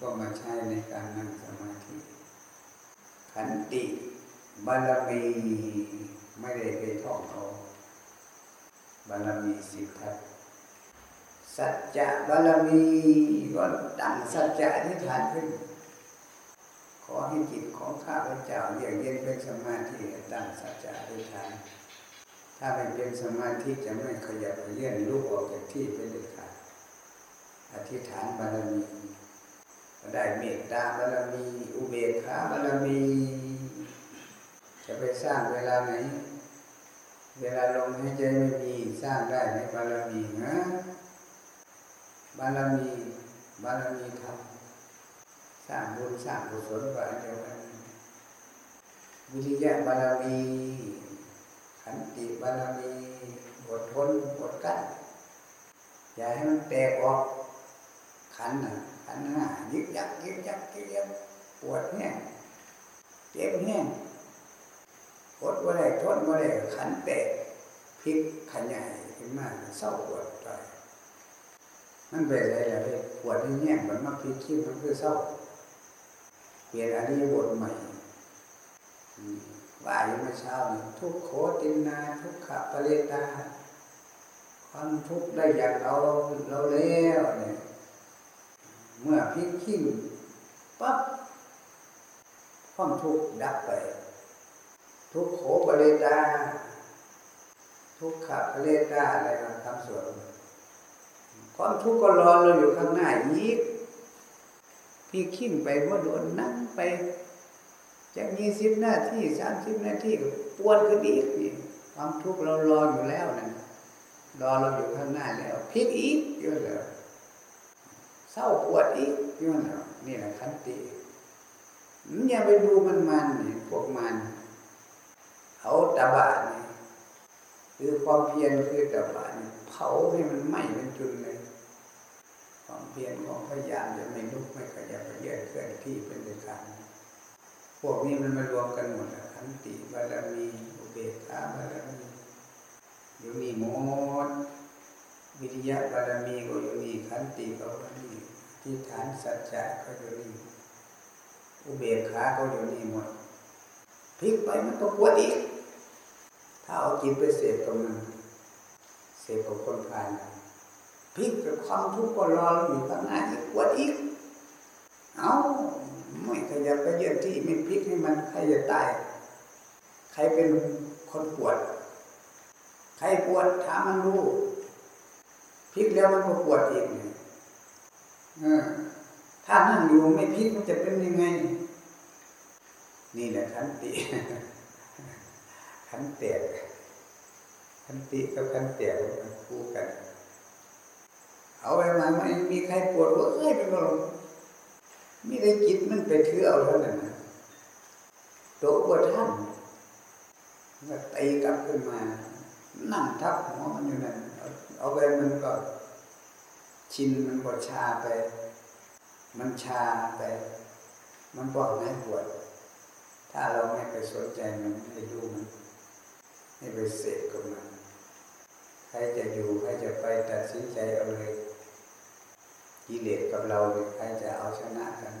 [SPEAKER 1] ก็มาใช้ในการนั่งสมาธิ ขันติบารมีไม่ได้ไปท่องเอาบารมีสิบทัศสัจจะบารมีก็ตั้งสัจจะอธิษฐานขึ้น ขอให้จิตของข้าพเจ้าเยือกเย็นเป็นสมาธิตั้งสัจจะอธิษฐานถ้าไม่เป็นสมาธิจะไม่ขยับเยื่อนลุกออกจากที่เป็นเด็ดขาดอธิษฐานบารมีก็ได้เมตตาบารมี อุเบกขาบารมี จะไปสร้างเวลาไหน เวลาลมหายใจไม่มีสร้างได้ในบารมีนะบารมีบารมีธรรม สร้างบุญสร้างกุศลก็อันเดียวกันวิริยะบารมีขันติบารมีอดทนอดกั้นอย่าให้มันแตกออกขันนะขันห้ายึกยักยึกยักยึกยักปวดแห้งเจ็บแห้งอดว่าได้ทนว่าได้ขันแตกพลิกขยายขึ้นมาเศร้าปวดไปมันเป็นอะไรอะไรปวดที่แห้งมันมาพลิกขี้มันคือเศร้า ปลี่ยนอริยบทใหม่ว่าอยู่เมื่อเช้านี่ทุกโคตินนาทุกขะปะเลตาความทุกข์ได้อย่างเราเราแล้วเนี่ยเมื่อพลิกขี้ปั๊บความทุกข์ดับไป ทุกโขปเลตาทุกขะปเลตาอะไรนทำส่วนความทุกข์ก็รอเราอยู่ข้างหน้ายีก พี่ขิ้นไปว่าโดนนั่งไปจะมีสิบหน้าที่สามสิบหน้าที่ปวดก็ดีนี่ความทุกข์เรารออยู่แล้วนะรอเราอยู่ข้างหน้าแล้วพิกอีกเยอะเลยเศร้าปวดอีกนี่มันนี่แหละขันติอย่าไปดูมันมันนี่พวกมันเอาตะบะนี่คือความเพียรคือตะบะนี่เผาให้มันไหม้เป็นจุนเลย เพียรของพยายามจะไม่ลุกไม่ขยับไปเยื่อนเคลื่อนที่เป็นเด็ดขาดพวกนี้มันมารวมกันหมดขันติบารมีอุเบกขาบารมีอยู่นี่หมดวิทยาบารมีก็อยู่นี่ขันติก็อยู่นี่ที่ฐานสัจจะก็อยู่นี่อุเบกขาก็อยู่นี่หมดพลิกไปมันก็ปวดอีกถ้าเอาจิตไปเสพตรงนั้นเสพกับคนผ่าน พลิกกับความทุกข์ก็รอเราอยู่ข้างหน้าอีกปวดอีก เอาไม่ขยับไปเยื่อนที่ไม่พลิกให้มันใครจะตาย ใครเป็นคนปวด ใครปวดถามมันรู้พลิกแล้วมันก็ปวดอีกเนี่ยถ้านั่งอยู่ไม่พลิกมันจะเป็นยังไง นี่แหละขันติ ขันเตียขันติกับขันเตียมันคู่กัน เอาไปมาไม่มีใครปวดว่าเอ้ยเป็นลมมีได้จิตมันไปถือเอาเท่านั้นนะโตกว่าท่านก็ตีกลับขึ้นมา นั่งทับหัวมันอยู่นั่นเอาไปมันก็ชินมันก็ชาไป มันชาไป มันบอก็หายปวด ถ้าเราไม่ไปสนใจมันไม่ดูมันไม่ไปเสพกับมัน ใครจะอยู่ใครจะไปตัดสินใจเอาเลย กิเลสกับเราเลยใครจะเอาชนะกัน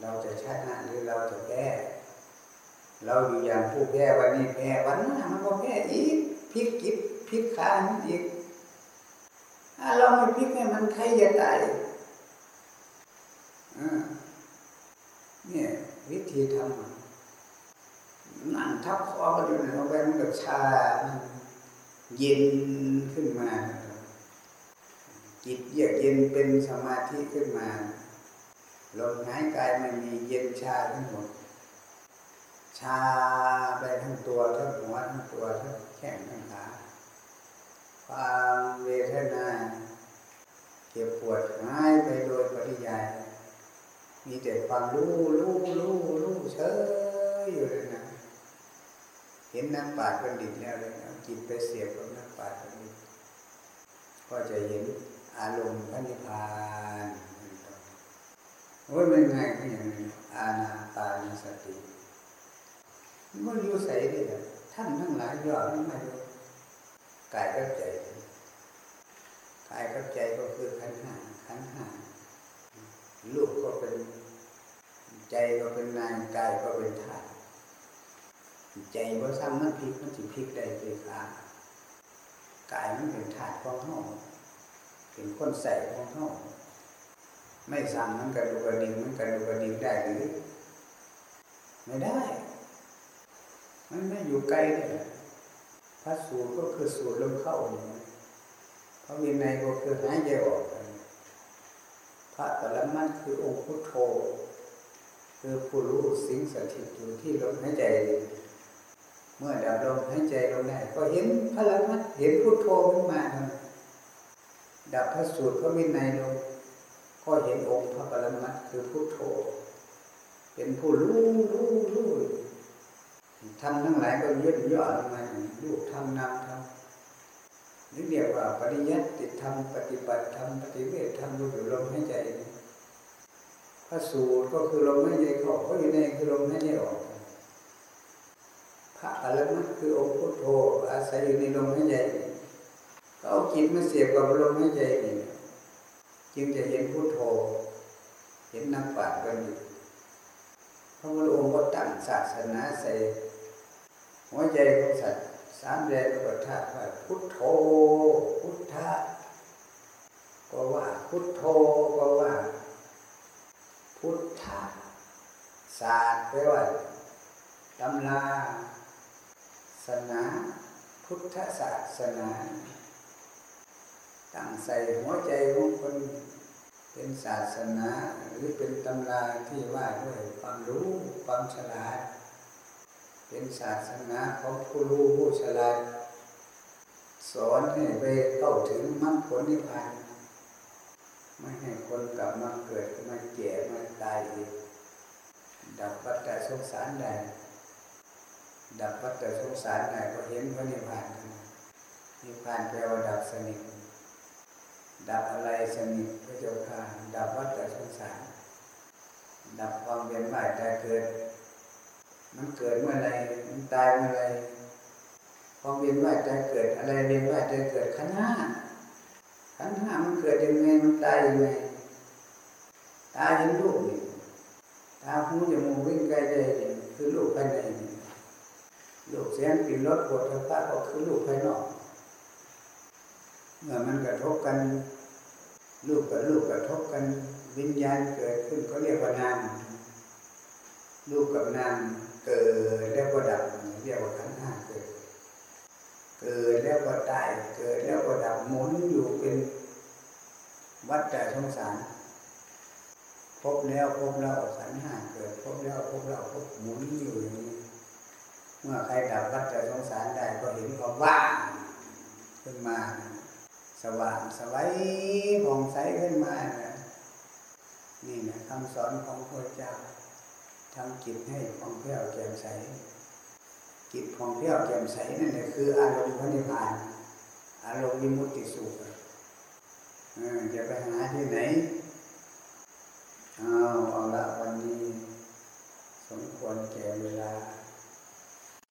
[SPEAKER 1] เราจะชนะหรือเราจะแพ้เราอยู่อย่างผู้แพ้วันนี้แพ้วันหน้ามันก็แพ้อีกพลิกจิตพลิกขามันอีกถ้าเราไม่พลิกให้มันใครจะตายเนี่ยวิธีทำนั่งทับคอกันอยู่ในเอาไปมันก็ชาเย็นขึ้นมา จิตเยือกเย็นเป็นสมาธิขึ้นมาลมหายกายมันมีเย็นชาทั้งหมด ชาไปทั้งตัวทั้งหัวทั้งตัวทั้งแข้งทั้งขาความเวทนาเจ็บปวดหายไปโดยปริยาย มีแต่ความรู้รู้รู้รู้เฉยอยู่เลยนะ เห็นนักปราชญ์บัณฑิตแล้วเลยนะจิตไปเสียบกับนักปราชญ์บัณฑิตก็จะเห็น อารมณ์พระนิพพานโอ้ยมันง่ายขอย่างนี้อาณาปานสติมันอยู่ใส่ได้เลยท่านทั้งหลายยอดไม่มาดูกายกับใจกายกับใจก็คือขันห้าขันห้าลูกก็เป็นใจก็เป็นนายกายก็เป็นธาตุใจว่าซ้ำมันพลิกมันสิพลิกได้เป็นขากายมันเป็นธาตุของห้อง เป็นคนใส่ของห้องไม่สั่งมันกระดูกกระดิ่งมันกระดูกกระดิ่งได้หรือไม่ได้ มันไม่อยู่ไกลเลยพระสูตรก็คือสูตรลมเข้าพระวินัยก็คือหายใจออก พระตละมันคือองค์พุทโธ คือผู้รู้สิ่งสถิตอยู่ที่ลมหายใจ เมื่อดับลมหายใจลงได้ก็เห็นพระละมัดเห็นพุทโธขึ้นมา ดับพระสูตรพระวินัยลงก็เห็นองค์พระปรมัตคือพุทโธเป็นผู้รู้รู้รู้ทำทั้งหลายก็ย่นย่อลงมาลูกทำนำทำนี่เรียกว่าปริยัติธรรมปฏิบัติธรรมปฏิเวทธรรมอยู่ลมหายใจพระสูตรก็คือลมหายใจเข้าพระวินัยคือลมหายใจออกพระอรหันต์คือองค์พุทโธอาศัยอยู่ในลมหายใจ เอาจิตมาเสียบกับลมหายใจนี่จึงจะเห็นพุทโธ เห็นนักปราชญ์กันอยู่พระพุทธองค์ก็ตั้งศาสนาใส่หัวใจของสัตว์สามแดนก็ท่าว่าพุทโธ พุทธะก็ว่าพุทโธก็ว่า พุทธะศาสตร์แปลว่าตำราศาสนา พุทธศาสนา ตั้งใส่หัวใจของคนเป็นศาสนาหรือเป็นตำราที่ว่าด้วยความรู้ความฉลาด เป็นศาสนาของผู้รู้ผู้ฉลาด สอนให้ไปเข้าถึงมรรคผลนิพพานไม่ให้คนกลับมาเกิดมาแก่มาตายอีกดับวัฏสงสารได้ดับวัฏสงสารได้ก็เห็นพระนิพพานนนิพพานแปลว่าดับสนิท ดับอะไรสนิทพระเจ้าค่ะดับวัฏสงสาร ดับความเวียนว่ายตายเกิด มันเกิดเมื่อไรมันตายเมื่อไรความเวียนว่ายตายเกิดอะไรเวียนว่ายตายเกิดขันห้าขันห้ามันเกิดยังไงมันตายยังไงตาเห็นรูปนี่ตาหูจมูกวิ่งใกล้ใจคือรูปภายในรูปเสียงกลิ่นรสปวดทพะก็คือรูปภายนอกเมื่อมันกระทบกัน รูปกับรูปกระทบกันวิญญาณเกิดขึ้นก็เรียกว่านามรูปกับนามเกิดแล้วก็ดับเรียกว่าขันธ์ห้าเกิดเกิดแล้วก็ตายเกิดแล้วก็ดับหมุนอยู่เป็นวัฏจักรสงสารพบแล้วพบแล้วขันธ์ห้าเกิดพบแล้วพบแล้วพบหมุนอยู่อย่างนี้เมื่อใครดับวัฏจักรสงสารได้ก็เห็นความว่างขึ้นมา สว่างสวัยผ่องใสขึ้นมานะนี่นะคำสอนของพระเจ้าทำจิตให้ผ่องแผ้วแจ่มใสจิตผ่องแผ้วแจ่มใสนั่นแหละคืออารมณ์พระนิพพาน อารมณ์วิมุตติสุขจะไปหาที่ไหนเอาเอาละวันนี้ สมควรแก่เวลา